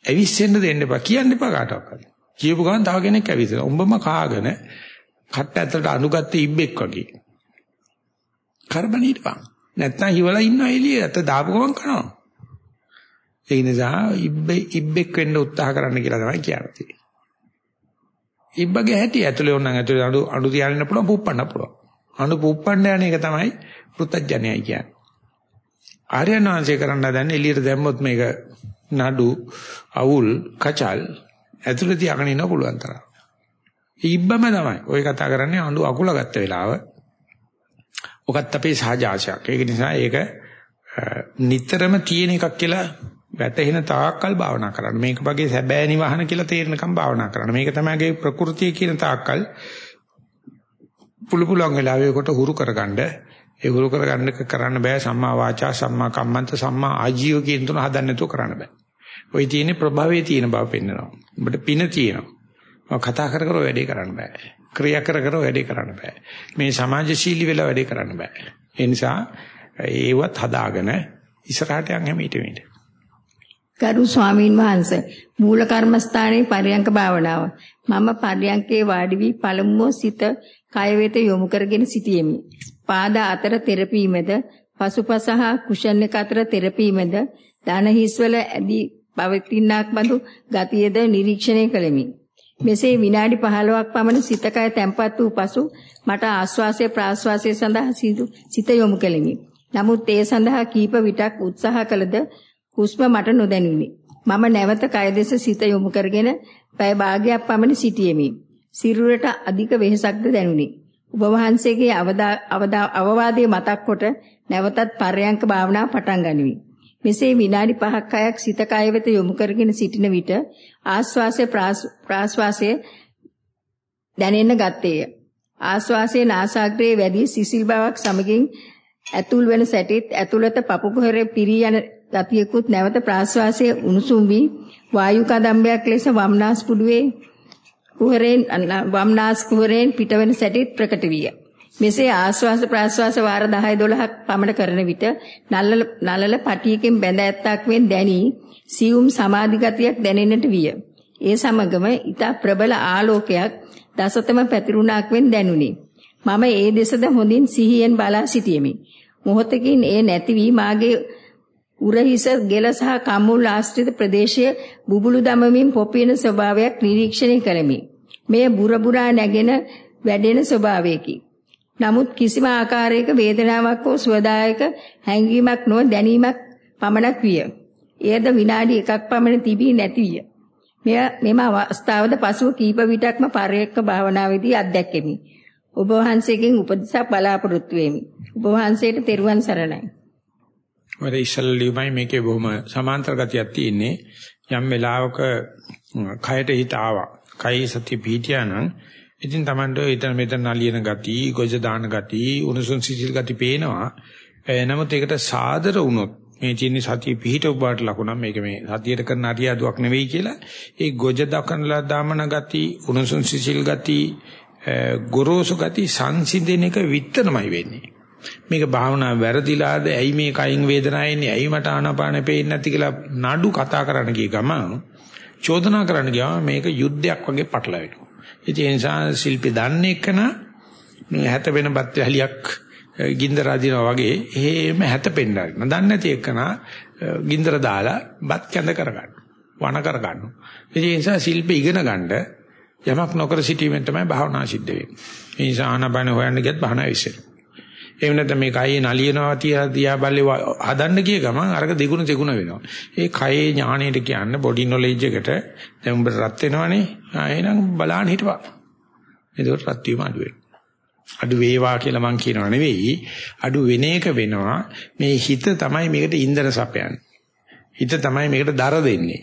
ඇවිස්සෙන්න දෙන්න එපා කියන්න එපා කාටවත්. කියපු ගමන් තව කෙනෙක් ඇවිස්සලා. උඹම කාගෙන කට්ට ඇතුළට අනුගත්ත ඉබ්බෙක් වගේ. කරබනීටපන්. නැත්නම් හිවලා ඉන්නවා එළියේ. අත දාපු ගමන් කනවා. ඒ නිසා ඉබ්බෙ ඉබ්බෙක් වෙන්න උත්සාහ කරන්න කියලා තමයි කියන්නේ. ඉබ්බගේ හැටි ඇතුලේ ඕනනම් ඇතුලේ අඬු අඬු තියාගෙන පුළුවන් පුප්පන්න පුළුවන්. අඬු පුප්පන්න යන එක තමයි පෘතජ්ජනයයි කියන්නේ. ආර්යනාංශය කරන්න දැන් එළියට දැම්මොත් මේක නඩු අවුල් කචල් ඇතුලේ තියාගෙන ඉන්න පුළුවන් තරම්. ඉබ්බම තමයි. ඔය කතා කරන්නේ අඬු අකුල ගත්ත වෙලාව. ඔකත් අපේ සහජාසයක්. ඒක නිසා ඒක නිතරම තියෙන එකක් කියලා වැටෙන තාක්කල් භාවනා කරන්න. මේක වගේ සැබෑ නිවහන කියලා තේරෙනකම් භාවනා කරන්න. මේක තමයිගේ ප්‍රകൃතිය කියන තාක්කල් පුළු පුළුවන් වෙලාවෙ කොට හුරු කරගන්න. ඒ හුරු කරගන්න කරන්න බෑ සම්මා වාචා සම්මා කම්මන්ත සම්මා ආජීව කියන තුන හදන්න නැතුව කරන්න බෑ. ওই තියෙන ප්‍රභවයේ තියෙන බව පෙන්වනවා. ඔබට පින තියෙනවා. කතා කර කර වැඩේ කරන්න බෑ. ක්‍රියා කර කර වැඩේ කරන්න බෑ. මේ සමාජශීලී වෙලා වැඩේ කරන්න බෑ. ඒ නිසා ඒවත් හදාගෙන ඉස්සරහට යන්න හැම ඊට ගරු ස්වාමීන් වහන්ස. මූල කර්මස්ථානයේ පරියංක භාවනාව. මම පරියංකේ වාඩි වී පළමුව සිත කය වෙත යොමු කරගෙන සිටියෙමි. පාද අතර තෙරපීමද පසුපස හා කුෂන් එක අතර තෙරපීමද දන හිස්වල ඇදී පවතිනාක් බඳු ගතියද නිරීක්ෂණය කළෙමි. මෙසේ විනාඩි 15ක් පමණ සිත කය තැම්පත් වූ පසු මට ආශ්වාසය ප්‍රාශ්වාසය සඳහා සිත යොමු කෙලිමි නමුත් ඒ සඳහා කීප විටක් උත්සාහ කළද හුස්ම මට නොදැනුනි. මම නැවත කය දෙස සිත යොමු කරගෙන පැය භාගයක් පමණ සිටියෙමි. සිරුරට අධික වෙහෙසක්ද දැනුනි. ඔබ වහන්සේගේ අවවාදයේ මතක් කොට නැවතත් පර්යංක භාවනාව පටන් ගනිමි. මෙසේ විනාඩි 5ක් 6ක් සිත කය වෙත යොමු කරගෙන සිටින විට ආස්වාසය ප්‍රාස්වාසය දැනෙන්න ගත්තේය. ආස්වාසයේ නාසාග්‍රයේ වැඩි සිසිල් බවක් සමගින් ඇතුල් වෙන සැටිත් ඇතුළත පපු කුහරේ පිරී යන ගතියකුත් නැවත ප්‍රාශ්වාසයේ උණුසුම් වී වායු කදම්බයක් ලෙස වම්නාස් පුඩුවේ කුහරෙන් වම්නාස් කුහරෙන් පිටවෙන සැටිත් ප්‍රකට විය. මෙසේ ආශ්වාස ප්‍රාශ්වාස වාර 10 12ක් පමණ කරන විට නලල නලල පටියකින් බැඳ ඇත්තක් වෙන් දැනි සියුම් සමාධි ගතියක් දැනෙන්නට විය. ඒ සමගම ඊට ප්‍රබල ආලෝකයක් දසතම පැතිරුණාක් වෙන් දැනුනි. මම ඒ දෙසද හොඳින් සිහියෙන් බලා සිටියෙමි. මොහොතකින් ඒ නැති වී මාගේ උරහිස ගෙල සහ කම්මුල් ආශ්‍රිත ප්‍රදේශය බුබුලු දමමින් පොපින ස්වභාවයක් නිරීක්ෂණය කරමි. මෙය බුරබුරා නැගෙන වැඩෙන ස්වභාවයකි. නමුත් කිසිම ආකාරයක වේදනාවක් හෝ සුවදායක හැඟීමක් නො දැනීමක් පමණක් විය. එයද විනාඩි එකක් පමණ තිබී නැති විය. මෙය මෙම අවස්ථාවද පසුව කීප විටක්ම පරයක්ක භාවනාවේදී අත්දැකෙමි. ඔබ වහන්සේගෙන් උපදෙසක් බලාපොරොත්තු වෙමි. ඔබ වහන්සේට තෙරුවන් සරණයි. වර ඉස්සල්ලියුමයි මේකේ බොහොම සමාන්තර ගතියක් තියෙන්නේ. යම් වෙලාවක කයට හිත ආවා. කයි සති පීඨියා නම් ඉතින් Tamando ඊතන මෙතන නලියන ගති, ගොජ දාන ගති, උණුසුම් සිසිල් ගති පේනවා. නමුත් ඒකට සාදර වුණොත් මේ තියෙන සතිය පිහිට උබාට ලකුණක් මේක මේ සතියට කරන අරියාදුවක් නෙවෙයි කියලා ඒ ගොජ දකනලා දාමන ගති උණුසුම් සිසිල් ගති ගොරෝසු ගති සංසිඳෙන එක විතරමයි වෙන්නේ මේක භාවනා වැරදිලාද ඇයි මේ කයින් වේදනාව එන්නේ ඇයි මට ආනාපානෙ පේන්නේ නැති කියලා නඩු කතා කරන්න ගිය ගමන් චෝදනා කරන්න ගියාම මේක යුද්ධයක් වගේ පටලවෙනවා ඒ නිසා ශිල්පී දන්නේ එකන මේ හැත වෙන බත් වැලියක් ගින්දර අදිනවා වගේ එහෙම හැතපෙන්න හරින. දන්නේ නැති එකනා ගින්දර දාලා බත් කැඳ කරගන්න. වණ කරගන්න. ඒ නිසා ශිල්ප ඉගෙන ගන්න යමක් නොකර සිටීමෙන් තමයි භාවනා සිද්ධ වෙන්නේ. ඒ නිසා ආනබන හොයන්න ගියත් භාවනා විශ්ේ. එහෙම නැත්නම් මේ කයේ නලියනවා තියා දියා බල්ලේ හදන්න ගිය ගමන් අරක දෙගුණ දෙගුණ වෙනවා. ඒ කයේ ඥාණයට කියන්න බොඩි නොලෙජ් එකට දැන් උඹට රත් වෙනවනේ. ආ එහෙනම් බලන්න හිටපන්. එතකොට රත් වීම අඩු වෙනවා. අඩු වේවා කියලා මං කියනව නෙවෙයි අඩු වෙන එක වෙනවා මේ හිත තමයි මේකට ඉන්ධන සපයන්නේ හිත තමයි මේකට දර දෙන්නේ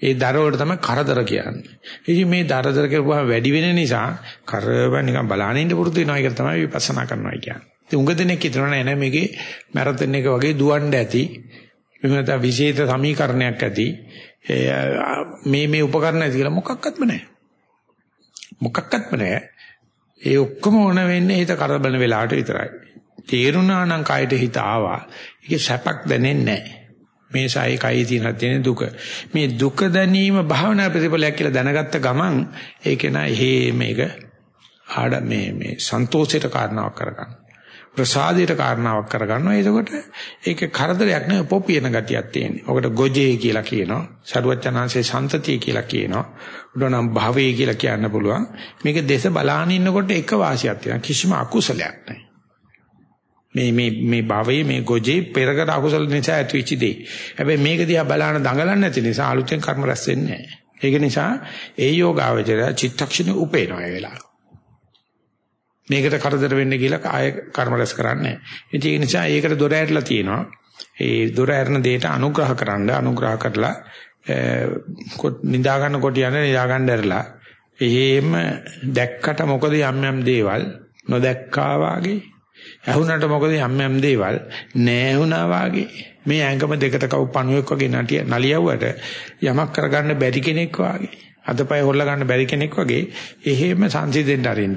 ඒ දර වලට තමයි කරදර කියන්නේ ඉතින් මේ දරදර කරපුවා වැඩි වෙන නිසා කරව නිකන් බලාගෙන ඉන්න පුරුදු වෙනවා ඒක තමයි විපස්සනා කරනවා කියන්නේ ඉතින් උඟ දෙනෙක් හිතනවා නෑ මේකේ මැරතන් එක වගේ දුවන්න ඇති එහෙම නැත්නම් විශේෂ සමීකරණයක් ඇති මේ මේ උපකරණ ඇති කියලා මොකක්වත්ම නැහැ මොකක්වත්ම නැහැ ඒ ඔක්කොම ඕන වෙන්නේ හිත කරබන වෙලාවට විතරයි. තේරුණා නම් කයට හිත ආවා. ඒක සැපක් දැනෙන්නේ නැහැ. මේ සායි කයි තියෙන තියෙන දුක. මේ දුක දැනීම භාවනා ප්‍රතිඵලයක් කියලා දැනගත්ත ගමන් ඒක නෑ මේක ආඩ මේ මේ සන්තෝෂයට කාරණාවක් කරගන්න. ප්‍රසාදයට කාරණාවක් කරගන්නවා. එතකොට ඒක කරදරයක් නෙවෙයි පොපියන ගතියක් තියෙනවා. ඔකට ගොජේ කියලා කියනවා. සරුවචනාංශේ සම්තතිය කියලා කියනවා. උඩනම් භවයේ කියලා කියන්න පුළුවන්. මේක දේශ බලාන ඉන්නකොට එක වාසියක් තියෙනවා. කිසිම අකුසලයක් නැහැ. මේ මේ මේ භවයේ මේ ගොජේ පෙරකට අකුසල නිසා ඇතිවෙච්ච දෙයි. හැබැයි මේක දිහා බලාන දඟලන්නේ නැති නිසා අලුතෙන් කර්ම රැස් වෙන්නේ නැහැ. ඒක නිසා ඒ යෝගාවචරය චිත්තක්ෂණ උපේනවා ඒ වෙලාවට. මේකට කරදර වෙන්න කියලා ආය කර්ම රැස් කරන්නේ නැහැ. ඒ නිසා ඒකට දොර ඇරලා තියෙනවා. ඒ දොර ඇරන දෙයට අනුග්‍රහ කරන්න අනුග්‍රහ කරලා නිදා ගන්න කොට යන නිදා ගන්න ඇරලා එහෙම දැක්කට මොකද යම් යම් දේවල් නොදැක්කා වාගේ ඇහුණට මොකද යම් යම් දේවල් නැහුණා වාගේ මේ ඇඟම දෙකට කවු පණුවෙක් වගේ නටිය නලියවුවට යමක් කරගන්න බැරි කෙනෙක් වාගේ අතපය හොල්ල ගන්න බැරි කෙනෙක් වගේ එහෙම සංසිඳෙන්න අරින්න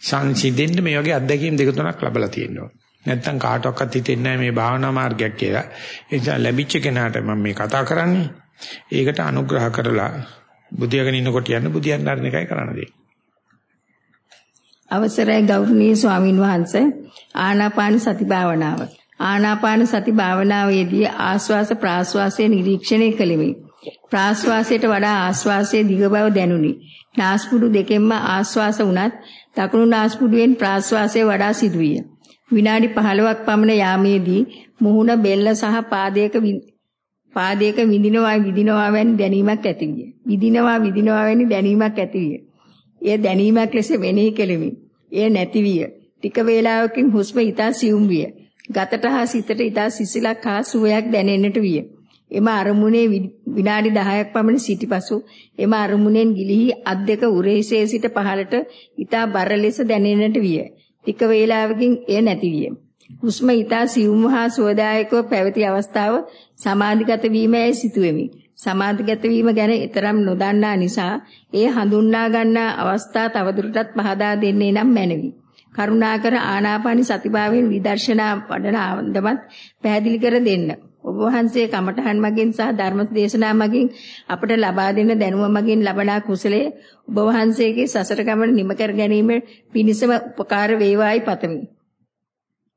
සංසිඳෙන්න මේ වගේ අත්දැකීම් දෙක තුනක් ලැබලා තියෙනවා. නැත්තම් කාටවත් හිතෙන්නේ මේ භාවනා මාර්ගයක් කියලා. ඒ නිසා ලැබිච්ච කෙනාට මම මේ කතා කරන්නේ. ඒකට අනුග්‍රහ කරලා බුදියාගෙන ඉන්නකොට යන්න බුදියන් ගන්න එකයි කරන්න දෙන්නේ. අවසරයි ගෞරවනීය ස්වාමින් වහන්සේ ආනාපාන සති භාවනාව. ආනාපාන සති භාවනාවේදී ආස්වාස ප්‍රාස්වාසයේ නිරීක්ෂණය කළෙමි. ප්‍රාස්වාසයට වඩා ආස්වාසයේ දිග බව දැනුනි. නාස්පුඩු දෙකෙන්ම ආස්වාස වුණත් දකුණු නාස්පුඩුවෙන් ප්‍රාස්වාසය වඩා සිදුවිය. විනාඩි 15ක් පමණ යාමේදී මුහුණ බෙල්ල සහ පාදයක පාදයක විඳිනවා විඳිනවා වැනි දැනීමක් ඇතිවිය. විඳිනවා විඳිනවා වැනි දැනීමක් ඇතිවිය. එය දැනීමක් ලෙස මෙනෙහි කෙලිමි. එය නැතිවිය. ටික වේලාවකින් හුස්ම ඊතා සියුම් විය. ගතට හා සිතට ඊතා සිසිලක් හා සුවයක් දැනෙන්නට විය. එම අරමුණේ විනාඩි 10ක් පමණ සිටිපසු එම අරමුණෙන් ගිලිහි අත් දෙක උරහිසේ සිට පහළට ඊතා බර ලෙස දැනෙන්නට විය. ටික වේලාවකින් එය නැති විය. හුස්ම ඊතා සියුම් හා සුවදායකව පැවති අවස්ථාව සමාධිගත වීමයි සිටුවෙමි. සමාධිගත වීම ගැන ඊතරම් නොදන්නා නිසා එය හඳුන්වා ගන්නා අවස්ථා තවදුරටත් පහදා දෙන්නේ නම් මැනවි. කරුණාකර ආනාපානි සතිභාවයෙන් විදර්ශනා වඩන ආන්දමත් පැහැදිලි කර දෙන්න. ඔබ වහන්සේ කමඨහන් මගින් සහ ධර්ම දේශනා මගින් අපට ලබා දෙන දැනුම මගින් ලබනා කුසලයේ ඔබ වහන්සේගේ සසර ගමන නිම කර ගැනීම පිණිසම උපකාර වේවායි පතමි.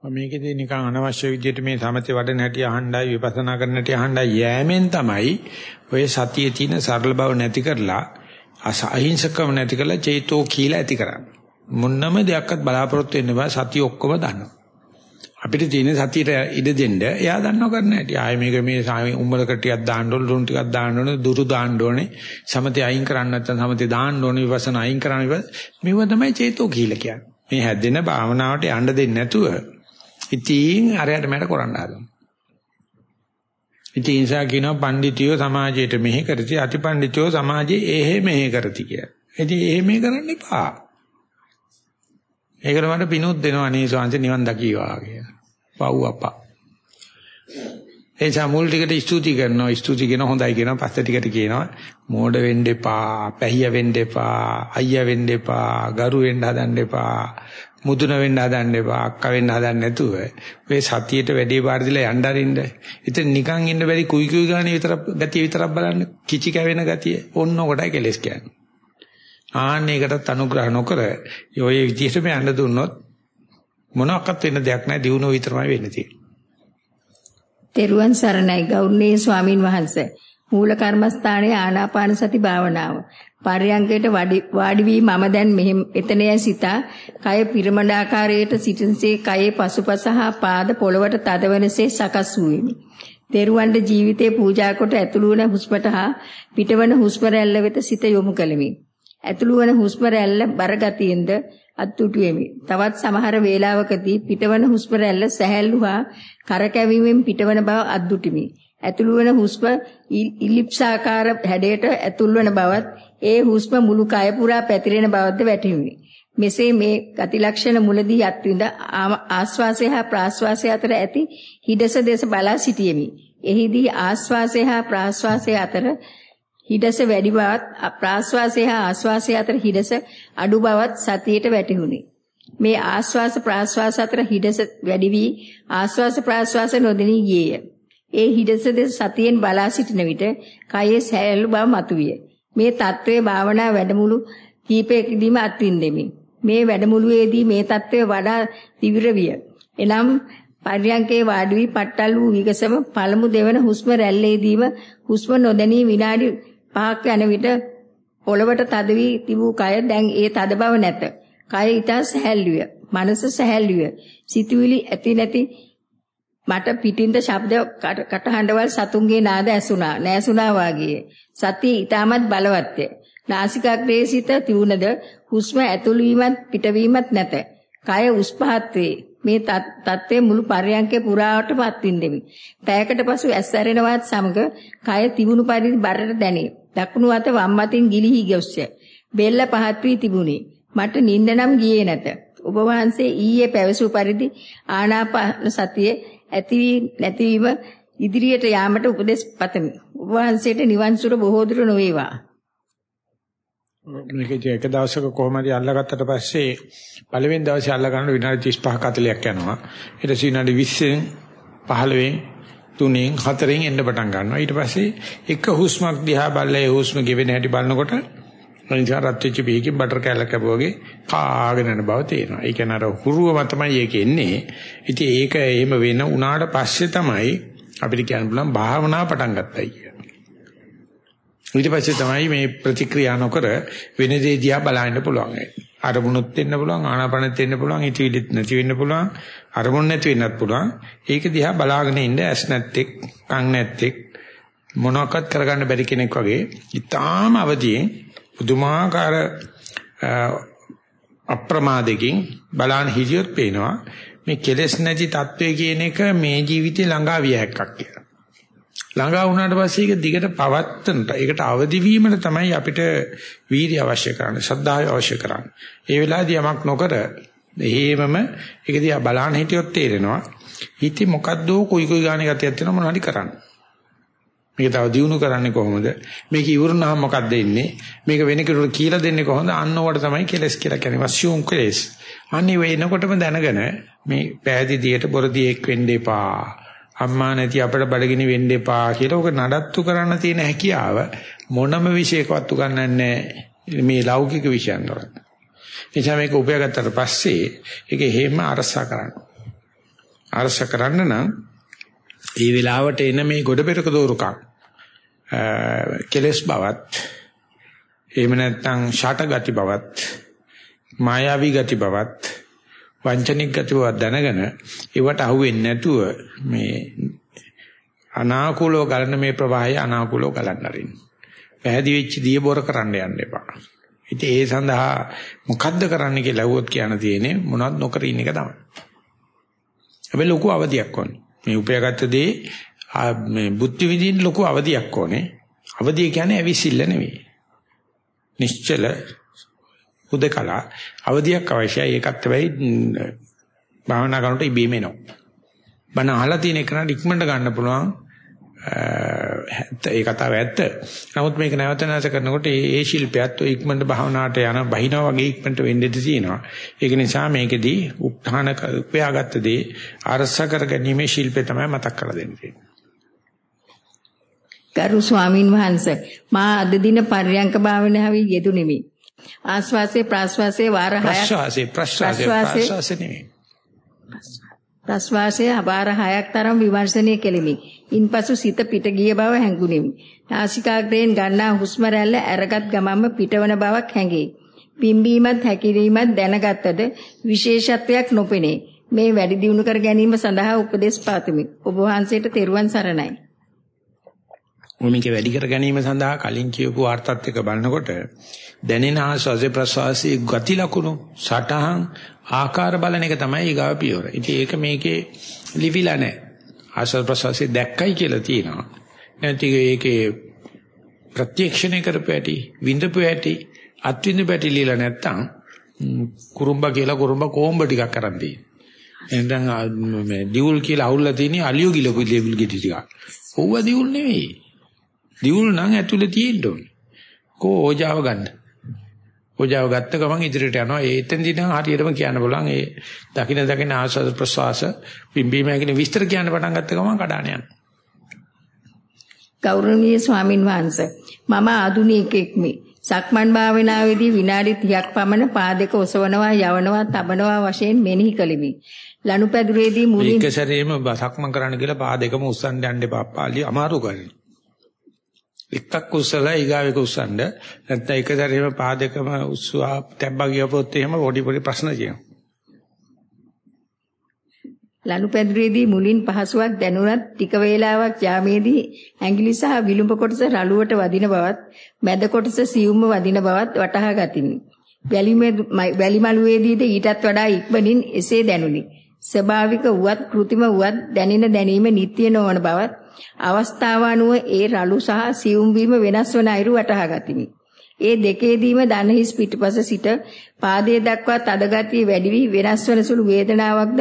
මේකේදී නිකන් අනවශ්‍ය විදිහට මේ සමතේ වඩන හැටි අහණ්ඩයි විපස්සනා කරන හැටි අහණ්ඩයි යෑමෙන් තමයි ඔය සතියේ තියෙන සරල බව නැති කරලා අහිංසකම නැති කරලා චේතෝ කියලා ඇති කරන්නේ. මොන්නම දෙයක්වත් බලාපොරොත්තු වෙන්න බෑ සතිය ඔක්කොම දන්නවා. අපිට තියෙන සතියට ඉඩ දෙන්න එයා දන්නව කරන්න හැටි. ආයේ මේක මේ උම්මලකට ටිකක් දාන්න ඕන, ලුණු ටිකක් දාන්න ඕන, දුරු දාන්න ඕනේ. සමතේ අයින් කරන්න නැත්නම් සමතේ දාන්න ඕනේ, විපස්සනා අයින් කරන්න. මේව තමයි චේතෝ කියලා කියන්නේ. මේ හැදෙන භාවනාවට යන්න දෙන්නේ නැතුව ඉතින් අරයට මට කරන්න හදනවා. ඉතින් නිසා කියනවා පඬිතියෝ සමාජයට මෙහෙ කරති අතිපඬිතියෝ සමාජයේ එහෙ මෙහෙ කරති කියලා. ඉතින් එහෙ මෙහෙ කරන්න එපා. ඒකට මට පිනුත් දෙනවා නේ සෝන්ස නිවන් දකීවා කියලා. පව් අපා. ඒ සමුල් ටිකට ස්තුති කරනවා ස්තුති කියන හොඳයි කියනවා පස්සේ ටිකට කියනවා මෝඩ වෙන්න එපා පැහිය වෙන්න එපා අයියා වෙන්න එපා ගරු වෙන්න හදන්න එපා මුදුන වෙන්න හදන්න එපා අක්කා වෙන්න හදන්න නැතුව ඔය සතියේට වැඩි බාර දීලා යන්න අරින්න. ඉතින් නිකන් ඉන්න බැරි කුයි කුයි ගානේ විතර ගතිය විතරක් බලන්න කිචි කැවෙන ගතිය ඕන්න කොටයි කෙලස් කියන්නේ. ආන්නේකටත් අනුග්‍රහ නොකර ඔය විදිහටම යන්න දුන්නොත් මොනවාක්වත් වෙන්න දෙයක් නැහැ දිනුව විතරමයි වෙන්න තියෙන්නේ. තෙරුවන් සරණයි ගෞරවනීය ස්වාමින් වහන්සේ. මූල කර්මස්ථානයේ ආනාපාන සති භාවනාව. පර්යංකයට වාඩි වී මම දැන් මෙහෙම එතනයි සිතා කය පිරමඩාකාරයට සිටින්සේ කයේ පසුපස හා පාද පොළවට තදවනසේ සකස් වූෙමි. තෙරුවන්ට ජීවිතේ පූජා කොට ඇතුළු වන හුස්මට හා පිටවන හුස්ම රැල්ල වෙත සිත යොමු කළෙමි. ඇතුළු වන හුස්ම රැල්ල බරගතියෙන්ද අත්තුටුවෙමි. තවත් සමහර වේලාවකදී පිටවන හුස්ම රැල්ල සැහැල්ලු හා කරකැවීමෙන් පිටවන බව අත්දුටිමි. ඇතුළු වන හුස්ම ඉලිප්සාකාර හැඩයට ඇතුල් වන බවත් ඒ හුස්ම මුළු කය පුරා පැතිරෙන බවද වැටහිණි. මෙසේ මේ ගති ලක්ෂණ මුලදී අත්විඳ ආස්වාසය හා ප්‍රාස්වාසය අතර ඇති හිඩස දෙස බලා සිටියෙමි. එහිදී ආස්වාසය හා ප්‍රාස්වාසය අතර හිඩස වැඩි බවත් ප්‍රාස්වාසය හා ආස්වාසය අතර හිඩස අඩු බවත් සතියට වැටහුණි. මේ ආස්වාස ප්‍රාස්වාස අතර හිඩස වැඩි වී ආස්වාස ප්‍රාස්වාස නොදෙනී ගියේය. ඒ හිඩස දෙස සතියෙන් බලා සිටින විට කයේ සැහැල්ලු බව මතුවිය. මේ తත්වයේ භාවනා වැඩමුළු කීපයකදීම අත්විඳෙමි. මේ වැඩමුළුවේදී මේ తත්වය වඩා තිවිර විය. එනම් පර්යංකේ වාඩි වී පට්ටල් වූ විගසම පළමු දෙවන හුස්ම රැල්ලේදීම හුස්ම නොදැනී විනාඩි 5ක් යන විට පොළවට තද වී තිබූ කය දැන් ඒ තද බව නැත. කය ඊට සැහැල්ලුය. මනස සැහැල්ලුය. සිතුවිලි ඇති නැති මට පිටින්ද ශබ්ද කටහඬවල් සතුන්ගේ නාද ඇසුණා. නෑසුණා වාගේ සතිය ඊටමත් බලවත්ය. නාසිකාග්‍රේ සිට තියුණද හුස්ම ඇතුළු වීමත් පිටවීමත් නැත. කය උස් පහත් වේ. මේ தත්ත්වයේ මුළු පරයන්කේ පුරාවටම අත්විඳෙමි. පැයකට පසු ඇස් ඇරෙනවත් සමග කය තිබුණු පරිදි බරට දැනේ. දකුණු අත වම් අතින් ගිලිහි ගොස්ය බෙල්ල පහත් වී තිබුණේ මට නිින්ද නම් ගියේ නැත ඔබ වහන්සේ ඊයේ පැවසූ පරිදි ආනාපාන සතියේ ඇති නැතිවීම ඉදිරියට යාමට උපදෙස් පතමි. ඔබ වහන්සේට නිවන් සුර බොහෝ දුර නොවේවා. මේක එක දවසක කොහමද අල්ලගත්තට පස්සේ පළවෙනි දවසේ අල්ල ගන්න විනාඩි 35ක 40ක් යනවා. ඊට පස්සේ විනාඩි 20න් 15න් තුනෙන් හතරෙන් එන්න පටන් ගන්නවා. ඊට පස්සේ එක හුස්මක් දිහා බලලා ඒ හුස්ම ගෙවෙන හැටි බලනකොට අනිසා රත් වෙච්ච බීකේ බටර් කෑල්ලක් කැපුවාගේ කාගෙන යන බව තේරෙනවා. ඒ කියන්නේ අර හුරුවම තමයි ඒක එන්නේ. ඉතින් ඒක එහෙම වෙන උනාට පස්සේ තමයි අපිට කියන්න පුළුවන් භාවනාව පටන් ගත්තයි කියන්නේ. ඊට පස්සේ තමයි මේ ප්‍රතික්‍රියා නොකර වෙන දේ දිහා බලන්න පුළුවන්. අරමුණුත් වෙන්න පුළුවන්, ආනාපානෙත් වෙන්න පුළුවන්, ඉතිවිලිත් නැති වෙන්න පුළුවන්, අරමුණ නැති වෙන්නත් පුළුවන්. ඒක දිහා බලාගෙන ඉන්න ඇස් නැත්තේ, කන් නැත්තේ මොනවාක්වත් කරගන්න බැරි කෙනෙක් වගේ ඊටාම අවදියෙන් පුදුමාකාර අප්‍රමාදයෙන් බලන්න හිතියොත් පේනවා මේ කෙලෙස් නැති தત્ත්වය කියන එක මේ ජීවිතේ ළඟා විය හැක්කක් කියලා. ළඟා වුණාට පස්සේ ඒක දිගට පවත්තනට ඒකට අවදි වීමට තමයි අපිට වීර්ය අවශ්‍ය කරන්නේ, ශ්‍රද්ධාව අවශ්‍ය කරන්නේ. ඒ වෙලාවේදී යමක් නොකර එහෙමම ඒක දිහා බලන්න හිටියොත් තේරෙනවා හිතේ මොකද්ද කොයි කොයි ගානේ ගතියක් තියෙනවා මොනවද කරන්නේ. මේක තව දියුණු කරන්නේ කොහොමද? මේක ඉවරුනහම මොකක්ද එන්නේ? මේක වෙන කෙනෙකුට කියලා දෙන්නේ කොහොමද? අන්න ඕවට තමයි කෙලස් කියලා කියන්නේ. වස්යුම් කෙලස්. අනිත් වෙනකොටම දැනගෙන මේ පෑදීදියට බොරදියෙක් වෙන්න එපා. අම්මා නැති අපිට බඩගිනි වෙන්න එපා කියලා ඔක නඩත්තු කරන්න තියෙන හැකියාව මොනම විශේෂකවත් උගන්වන්නේ මේ ලෞකික විෂයන් වල. එනිසා මේක උපයාගත්තට පස්සේ ඒක හේම අරසා කරන්න. අරස කරන්න නම් ඒ වෙලාවට එන මේ ගොඩ පෙරක දෝරුකම් කෙලස් බවත් එහෙම නැත්නම් ෂාට ගති බවත් මායාවී ගති බවත් වංචනික ගති බවත් දැනගෙන ඒවට අහුවෙන්නේ නැතුව මේ අනාකූලව ගලන මේ ප්‍රවාහය අනාකූලව ගලන්න අරින්න. පැහැදි වෙච්ච දිය බොර කරන්න යන්න එපා. ඉතින් ඒ සඳහා මොකද්ද කරන්න කියලා ඇහුවොත් කියන්න තියෙන්නේ මොනවත් නොකර ඉන්න එක තමයි. හැබැයි ලොකු අවධියක් ඕනේ. මේ උපයාගත්ත දේ මේ බුද්ධ විදින්න ලොකු අවධියක් ඕනේ. අවධිය කියන්නේ ඇවිසිල්ල නෙවෙයි. නිශ්චල උදකලා අවධියක් අවශ්‍යයි. ඒකත් වෙයි භාවනා කරනකොට ඉබේම එනවා. බණ අහලා තියෙන එකනට ඉක්මනට ගන්න පුළුවන් ඒ කතාව ඇත්ත. නමුත් මේක නැවත නැවත කරනකොට ඒ ශිල්පයත් ඔය ඉක්මනට භාවනාවට යන බහිනා වගේ ඉක්මනට වෙන්න ඉඩ තියෙනවා. ඒක නිසා මේකෙදී උත්හාන උපයාගත්ත දේ අරස කර ගැනීමේ ශිල්පය තමයි මතක් කරලා දෙන්නේ. ගරු ස්වාමින් වහන්සේ මා අද දින පර්යංක භාවනාවේ යෙදුණෙමි. ආස්වාසේ ප්‍රාස්වාසේ වාර 6ක් ප්‍රාස්වාසේ ප්‍රාස්වාසේ ප්‍රාස්වාසේ නෙමෙයි. ප්‍රස්වාසයේ අබාර 6ක් තරම් විමර්ශනය කෙලිමි. ඉන්පසු සිත පිට ගිය බව හැඟුනිමි. නාසිකාග්‍රයෙන් ගන්නා හුස්ම රැල්ල අරගත් ගමන්ම පිටවන බවක් හැඟේ. පිම්බීමත් හැකිලීමත් දැනගත්තද විශේෂත්වයක් නොපෙනේ. මේ වැඩි දියුණු කර ගැනීම සඳහා උපදෙස් පාතුමි. ඔබ වහන්සේට තෙරුවන් සරණයි. මේක වැඩි කර ගැනීම සඳහා කලින් කියපු වාර්තාත් එක්ක බලනකොට දැනෙන ආස්වාසේ ප්‍රසවාසයේ ගති ලකුණු සටහන් ආකාර බලන එක තමයි ඊගාව පියවර. ඉතින් ඒක මේකේ ලිවිලා නැහැ. ආස්වාද ප්‍රසවාසයේ දැක්කයි කියලා තියෙනවා. නැත්නම් ඒකේ ප්‍රත්‍යක්ෂණය කරපු ඇති විඳපු ඇති අත්විඳපු ඇති ලියලා නැත්තම් කුරුම්බා කියලා කුරුම්බා කොම්බ ටිකක් කරන් තියෙනවා. එහෙනම් මේ ඩියුල් කියලා අහුල්ලා තියෙන අලියෝ ගිලපු ලේබල් ගෙඩි ටිකක්. ඕවා ඩියුල් නෙවෙයි. ඩියුල් නම් ඇතුලේ තියෙන්න ඕනේ. කෝ ඕජාව ගන්න. ඕජාව ගත්ත ගමන් ඉදිරියට යනවා. ඒ එතෙන්දී නම් හරියටම කියන්න බලන් ඒ දකින දකින ආස්වාද ප්‍රසවාස පිම්බීම කියන විස්තර කියන්න පටන් ගත්ත ගමන් කඩාන යනවා. ගෞරවනීය ස්වාමින් වහන්සේ මම ආදුනිකෙක්මි. සක්මන් භාවනාවේදී විනාඩි 30ක් පමණ පාදක ඔසවනවා යවනවා තබනවා වශයෙන් මෙනෙහි කළෙමි. ලනුපැදුරේදී මුලින් එක සැරේම සක්මන් කරන්න කියලා පාදකම උස්සන්න යන්න එපා. පාළි අමාරු කරන්නේ. එකක් උස්සලා ඊගාවෙක උස්සන්න නැත්නම් එක සැරේම පාදකම උස්සුවා තැබ්බා ගියපොත් එහෙම පොඩි පොඩි ප්‍රශ්න තියෙනවා. ලනුපැදුරේදී මුලින් පහසුවක් දැනුණත් ටික වේලාවක් යාමේදී ඇඟිලි සහ විලුඹ කොටස රළුවට වදින බවත් මැද කොටස සියුම්ව වදින බවත් වටහා ගතිමි. වැලි මළුවේදීද ඊටත් වඩා ඉක්මනින් එසේ දැනුනි. ස්වභාවික වුවත් કૃතිම වුවත් දැනෙන දැනීම නිට්ටිය නොවන බවත් අවස්ථාව අනුව ඒ රළු සහ සියුම් වීම වෙනස් වන අයුරු වටහා ගතිමි. ඒ දෙකේදීම දනහිස් පිටුපස සිට පාදයේ දක්වා තද ගතිය වැඩි වී වෙනස් වන සුළු වේදනාවක්ද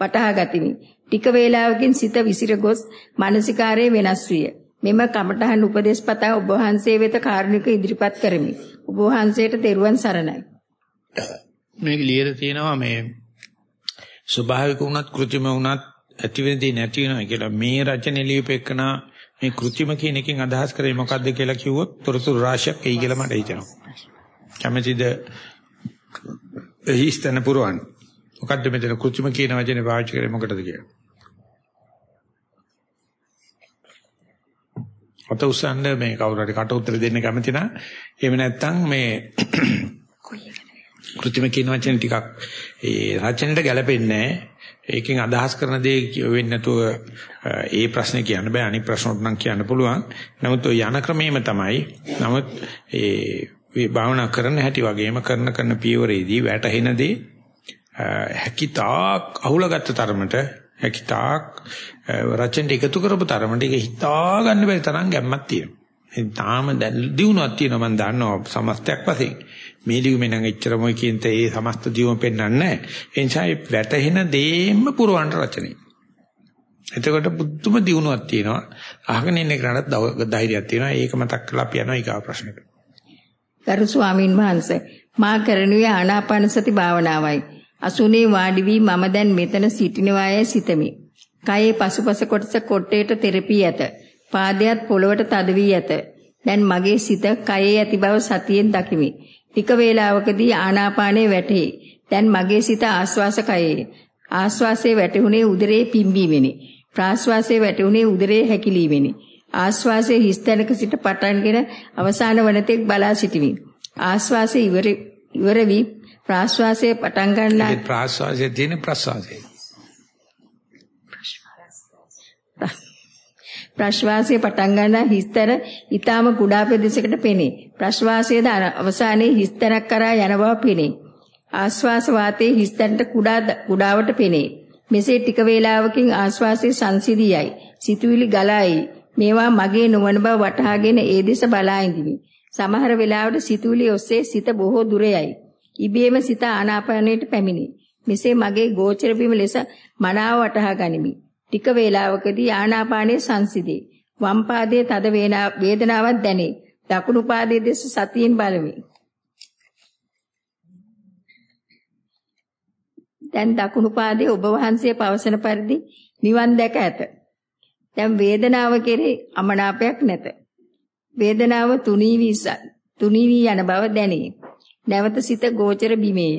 වටහා ගතිමි. ටික වේලාවකින් සිත විසිර ගොස් මානසිකාරයේ වෙනස් විය. මෙම කමඨහන් උපදේශ පතා ඔබ වහන්සේ වෙත කාරුණික ඉදිරිපත් කරමි. ඔබ වහන්සේට තෙරුවන් සරණයි. මේක ලියලා තියෙනවා මේ ස්වභාවික වුණත් કૃත්‍රිම වුණත් ඇති වෙනදී නැති වෙනවා කියලා මේ රචනෙ ලියුපෙකන මේ કૃතිම කියන එකෙන් අදහස් කරේ මොකද්ද කියලා කිව්වොත් තොරතුරු රාශියක් එයි කියලා මට හිතෙනවා. කැමැතිද එහිස්තන පුරවන්න. මොකද්ද මෙතන કૃතිම කියන වචනේ පාවිච්චි කරේ මොකටද කියලා? අත උස්සන්න මේ කවුරු හරි කට උත්තර දෙන්න කැමති නම් එහෙම නැත්නම් මේ કૃතිම කියන වචනේ ටිකක් ඒ රචනෙට ගැලපෙන්නේ නැහැ. ඒකෙන් අදහස් කරන දේ වෙන්නේ නැතුව ඒ ප්‍රශ්නේ කියන්න බෑ අනිත් ප්‍රශ්නොත් නම් කියන්න පුළුවන්. නමුත් ඔය යන ක්‍රමෙම තමයි. නමුත් ඒ භාවනා කරන හැටි වගේම කරන කරන පියවරේදී වැටහෙන දේ හැකිතාක් අහුලගත්ත තරමට හැකිතාක් රචනෙට එකතු කරපු තරමට ඒක හිතා ගන්න බැරි තරම් ගැම්මක් තියෙනවා. ඒ තාම දැන් දිනුවක් තියෙනවා මම දන්නවා සමස්තයක් වශයෙන්. මේ ලියුමේ නම් එච්චරම ඔය කියන තේ ඒ සමස්ත ජීවම පෙන්වන්නේ නැහැ. ඒ නිසා ඒ වැටහෙන දේෙම පුරවන්න රචනය. එතකොට බුද්ධම දිනුවක් තියෙනවා. අහගෙන ඉන්න කෙනාට ධෛර්යයක් තියෙනවා. ඒක මතක් කරලා අපි යනවා ඊගා ප්‍රශ්නෙට. ගරු ස්වාමින් වහන්සේ මා කරනුයේ ආනාපාන සති භාවනාවයි. අසුනේ වාඩි වී මම දැන් මෙතන සිටිනවායයි සිතමි. කයේ පසුපස කොටස කොට්ටේට තෙරපී ඇත. පාදයට පොළවට තද වී ඇත. දැන් මගේ සිත කයේ ඇති බව සතියෙන් දකිමි. ටික වේලාවකදී ආනාපානයේ වැටේ. දැන් මගේ සිත ආස්වාස කයේ. ආශ්වාසයේ වැටුනේ උදරයේ පිම්බීමෙනි. ප්‍රාශ්වාසයේ වැටුනේ උදරයේ හැකිලීමෙනි. ආශ්වාසයේ හිස්තැනක සිට පටන්ගෙන අවසාන වනතෙක් බලා සිටිමි. ආශ්වාසයේ ඉවර ඉවර වී ප්‍රාශ්වාසයේ පටන් ගන්නා ප්‍රාශ්වාසයේ තියෙන ප්‍රාශ්වාසයේ ප්‍රශ්වාසයේ පටන් ගන්නා හිස්තර ඊටාම කුඩා ප්‍රදේශයකට පෙනේ. ප්‍රශ්වාසයේද අවසානයේ හිස්තරක් කරා යන බව පෙනේ. ආශ්වාස වාතයේ හිස්තරට කුඩා කුඩාවට පෙනේ. මෙසේ ටික වේලාවකින් ආශ්වාසයේ සංසිඳියයි. සිතුවිලි ගලායි. මේවා මගේ නොවන බව වටහාගෙන ඒ දෙස බලා ඉඳිමි. සමහර වෙලාවට සිතුවිලි ඔස්සේ සිත බොහෝ දුර යයි. ඉබේම සිත ආනාපානයට පැමිණේ. මෙසේ මගේ ගෝචර බිම ලෙස මනාව වටහා ගනිමි. ටික වේලාවකදී ආනාපානයේ සංසිඳේ. වම් පාදයේ තද වේදනාවක් දැනේ. දකුණු පාදයේ දෙස සතියෙන් බලමි. දැන් දකුණු පාදයේ ඔබ වහන්සේ පවසන පරිදි නිවන් දැක ඇත. දැන් වේදනාව කෙරේ අමනාපයක් නැත. වේදනාව තුනී වී තුනී වී යන බව දැනේ. නැවත සිත ගෝචර බිමේය.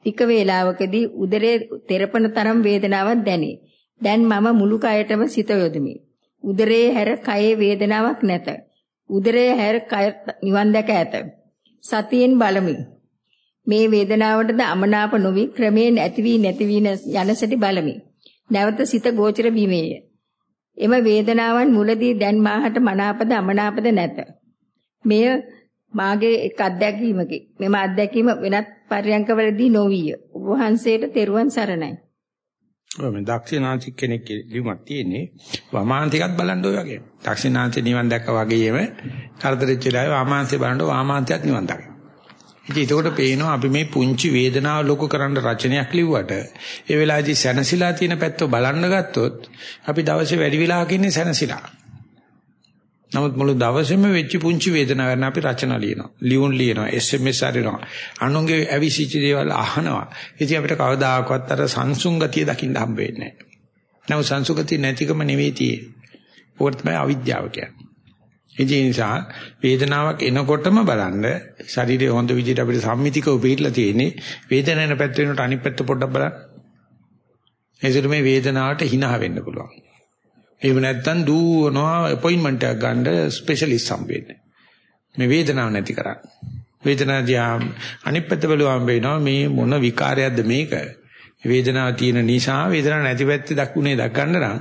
ටික වේලාවකදී උදරයේ තෙරපන තරම් වේදනාවක් දැනේ. දැන් මම මුළු කයටම සිත යොදමි. උදරයේ හැර කයේ වේදනාවක් නැත. උදරයේ හැර කය නිවන් දැක ඇත. සතියෙන් බලමි. මේ වේදනාවටද අමනාප නොවි ක්‍රමයෙන් ඇති වී නැති වී යන සැටි බලමි. නැවත සිත ගෝචර බීමේය. එම වේදනාවන් මුලදී දැන් මාහට මනාපද අමනාපද නැත. මෙය මාගේ එක් අත්දැකීමකි. මෙම අත්දැකීම වෙනත් පර්යංකවලදී නොවිය. ඔබ වහන්සේට තෙරුවන් සරණයි. ඔය මේ දක්ෂිනාන්තික කෙනෙක් ලියුමක් තියෙන්නේ වමාන්තිකත් බලන්න ඔය වගේ. දක්ෂිනාන්තේ නිවන් දැක්කා වගේම කරදරෙච්ච වෙලාවේ වාමාන්තේ බලනකොට වාමාන්තයත් නිවන් දකිනවා. ඉතින් ඒකට පේනවා අපි මේ පුංචි වේදනාව ලොකු කරන්න රචනයක් ලිව්වට ඒ වෙලාවේදී සැනසීලා තියෙන පැත්ත බලන්න ගත්තොත් අපි දවසේ වැඩි වෙලාවක ඉන්නේ සැනසීලා. නමුත් මුළු දවසේම වෙච්ච පුංචි වේදනාවක් අපි රචන ලියනවා. ලියුම් ලියනවා. SMS හරිනවා. අනුන්ගේ ඇවිසිච්ච දේවල් අහනවා. ඉතින් අපිට කවදාකවත් අර සංසුන් ගතිය දකින්න හම්බ වෙන්නේ නැහැ. නමුත් සංසුන් ගතිය නැතිකම නෙවෙයි තියෙන්නේ. ඕකට තමයි අවිද්‍යාව කියන්නේ. ඒ නිසා වේදනාවක් එනකොටම බලන්න ශරීරයේ හොඳ විදිහට අපිට සම්මිතිකව පිළිලා තියෙන්නේ වේදනාවන පැත්ත වෙනකොට අනිත් පැත්ත පොඩ්ඩක් බලන්න. එසේට මේ වේදනාවට hina වෙන්න පුළුවන්. එහෙම නැත්නම් දුවනවා අපොයින්ට්මන්ට් එකක් ගන්න ස්පෙෂලිස්ට් හම්බෙන්නේ. මේ වේදනාව නැති කරන්න. වේදනාව දිහා අනිත් පැත්ත බලුවාම වෙනවා මේ මොන විකාරයක්ද මේක? වේදනාව තියෙන නිසා වේදනාව නැති පැත්තේ දක්ුණේ දක්වන්න නම්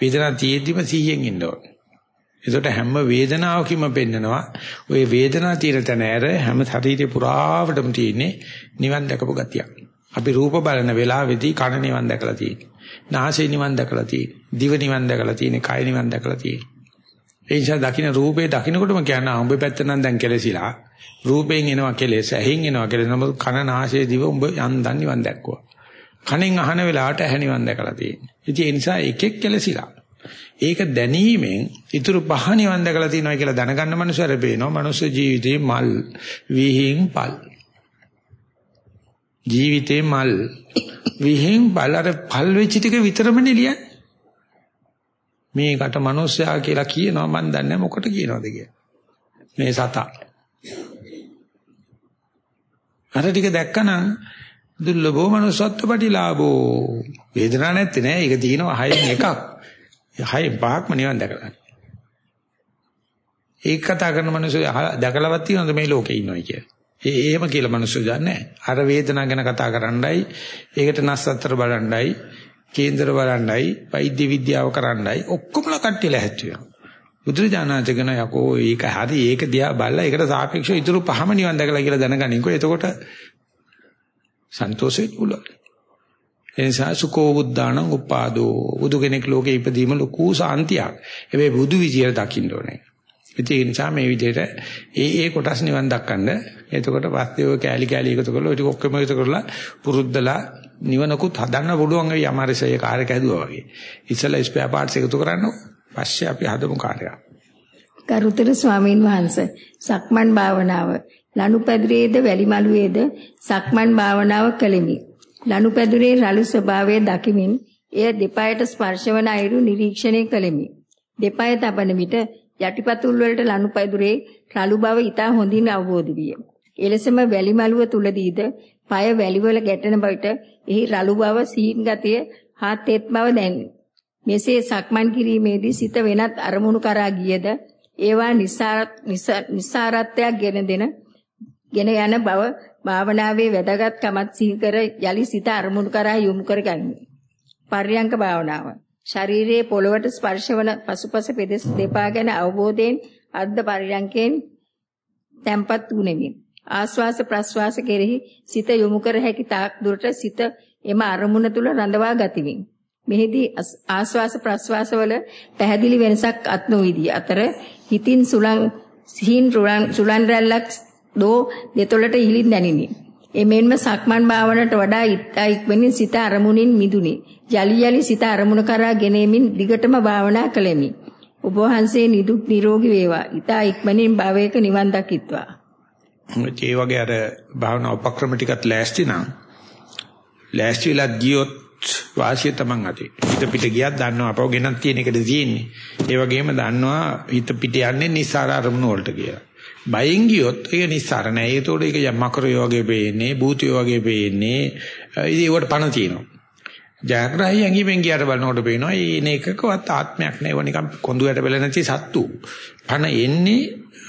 වේදනාව තියෙද්දිම 100න් ඉන්න ඕනේ. ඒකට හැම වේදනාවකම පෙන්නනවා ওই වේදනාව තියෙන තැන ඇර හැම ශරීරේ පුරාවටම තියෙන්නේ නිවන් දැකපු ගතියක්. අපි රූප බලන වෙලාවේදී කන නිවන් දැකලා තියෙන්නේ. නාසය නිවන් දැකලා තියෙන්නේ. දිව නිවන් දැකලා තියෙන්නේ. කය නිවන් දැකලා තියෙන්නේ. ඒ නිසා දකින්න රූපේ දකින්නකොටම කියනවා උඹ පැත්ත නම් දැන් කෙලසිලා. රූපයෙන් එනවා කෙලෙස, ඇහෙන් එනවා කෙලෙස. නමුත් කන නාසය දිව උඹ යන්දන් නිවන් දැක්කුවා. කනෙන් අහන වෙලාවට ඇහැ නිවන් දැකලා තියෙන්නේ. ඉතින් ඒ නිසා එකෙක් කෙලසිලා. ඒක දැනීමෙන් ඊතුරු පහ නිවන් දැකලා තියෙනවා කියලා දැනගන්න මනුස්සයර පේනවා. මනුස්ස ජීවිතේ මල් විහිං පල්. ජීවිතේ මල් විහිං පල් අර පල් වෙච්ච ටික විතරම නෙලියන්නේ. මේකට මිනිස්සයා කියලා කියනවා මන් දන්නේ මොකට කියනවද කියලා. මේ සතා. අර ටික දැක්කනම් දුර්ලභෝ manussත්ව ප්‍රතිලාභෝ වේදනාවක් නැත්තේ නෑ ඒක තියෙනවා හයෙන් එකක් හයෙන් පහක්ම නිවන් දැකලා ඒක කතා කරන මිනිස්සු දැකලවත් තියෙනවද මේ ලෝකේ ඉන්නවයි කියලා ඒ එහෙම කියලා මිනිස්සු දන්නේ අර වේදනාව ගැන කතා කරන්නයි ඒකට නස්සතර බලන්නයි කේන්දර බලන්නයි වෛද්‍ය විද්‍යාව කරන්නයි ඔක්කොමලා කට්ටියලා හැච්චුවා බුදුරජාණන් කියන යකෝ ඒක හරි ඒක දිහා බලලා ඒකට සාපේක්ෂව ඊටු පහම නිවන් දැකලා කියලා දැනගනින්කෝ එතකොට සන්තෝෂෙත් පුළුවන්. ඒ නිසා සුකෝ බුද්ධාණං උපාදෝ බුදු කෙනෙක් ලෝකේ ඉපදීම ලොකු සාන්තියක්. හැබැයි බුදු විදියට දකින්න ඕනේ. ඒ නිසා මේ විදිහට ඒ ඒ කොටස් නිවන් දක්කන්න එතකොට පස්සේ ඔය කෑලි කෑලි එකතු කරලා ඒක ඔක්කොම එකතු කරලා පුරුද්දලා නිවනකුත් හදන්න පුළුවන් වෙයි අමාරුසේ කාර්යයක් හැදුවා වගේ. ඉස්සලා ස්පෙයා පාර්ට්ස් එකතු කරන්න පස්සේ අපි හදමු කාර්යයක්. ගරුතර ස්වාමීන් වහන්සේ සක්මන් භාවනාව ලනුපැදුරේද වැලිමලුවේද සක්මන් භාවනාව කළෙමි. ලනුපැදුරේ රළු ස්වභාවය දකිමින් එය දෙපයට ස්පර්ශවන අයුරු නිරීක්ෂණය කළෙමි. දෙපය තබන විට යටිපතුල් වලට ලනුපැදුරේ රළු බව ඉතා හොඳින් අවබෝධ විය. එලෙසම වැලි මළුව තුලදීද পায় වැලිවල ගැටෙන බවිට එහි රළු බව සීන් ගතිය හා තෙත් බව දැනේ. මෙසේ සක්මන් කිරීමේදී සිත වෙනත් අරමුණු කරා ගියද ඒවා නිසාරත්වයක් ගෙන දෙන ගෙන යන බව භාවනාවේ වැදගත්කමත් සිහි කර යලි සිත අරමුණු කරා යොමු කර ගනිමි. පර්යංක භාවනාව. ශරීරයේ පොළවට ස්පර්ශවන පසුපස පෙදෙස් දෙපා ගැන අවබෝධයෙන් අර්ධ පර්යංකයෙන් තැම්පත් වුනේමි. ආස්වාස ප්‍රස්වාස කෙරෙහි සිත යොමු කර හැකි තාක් දුරට සිත එම අරමුණ තුල රඳවා ගතිමි. මෙහිදී ආස්වාස ප්‍රස්වාස වල පැහැදිලි වෙනසක් අත් නොවිදී අතර හිතින් සුලං සිහින් සුලන් රැල්ලක් දෝ දෙතොලට ඉහිලින් දැනිනි. එමෙන්ම සක්මන් භාවනට වඩා ඉත්තා ඉක්මනින් සිත අරමුණින් මිදුනි. යලි යලි සිත අරමුණ කරා ගෙනෙමින් දිගටම භාවනා කළෙමි. ඔබ වහන්සේ නිදුක් නිරෝගී වේවා. ඉතා ඉක්මනින් භවයක නිවන් දකිත්වා. ඒ වගේ අර භාවනා උපක්‍රම ටිකත් ලෑස්ති නම් ලෑස්ති වෙලා ගියොත් වාසිය තමන් අතේ. හිත පිට ගියත් දන්නවා අපව ගෙනත් තියෙන එකද තියෙන්නේ. ඒ වගේම දන්නවා හිත පිට යන්නේ නිස්සාර අරමුණු වලට කියලා. බයෙන් ගියොත් ඒක නිස්සාර නෑ. ඒතකොට ඒක යම්මකරය වගේ පේන්නේ, භූතිය වගේ පේන්නේ. ඉතින් ඒවට පණ තියෙනවා. ජයග්‍රහයි ඇඟිමෙන් ගියට බලනකොට පේනවා මේ එකකවත් ආත්මයක් නෑ. ඒව නිකන් කොඳුයට බෙල නැති සත්තු. පණ එන්නේ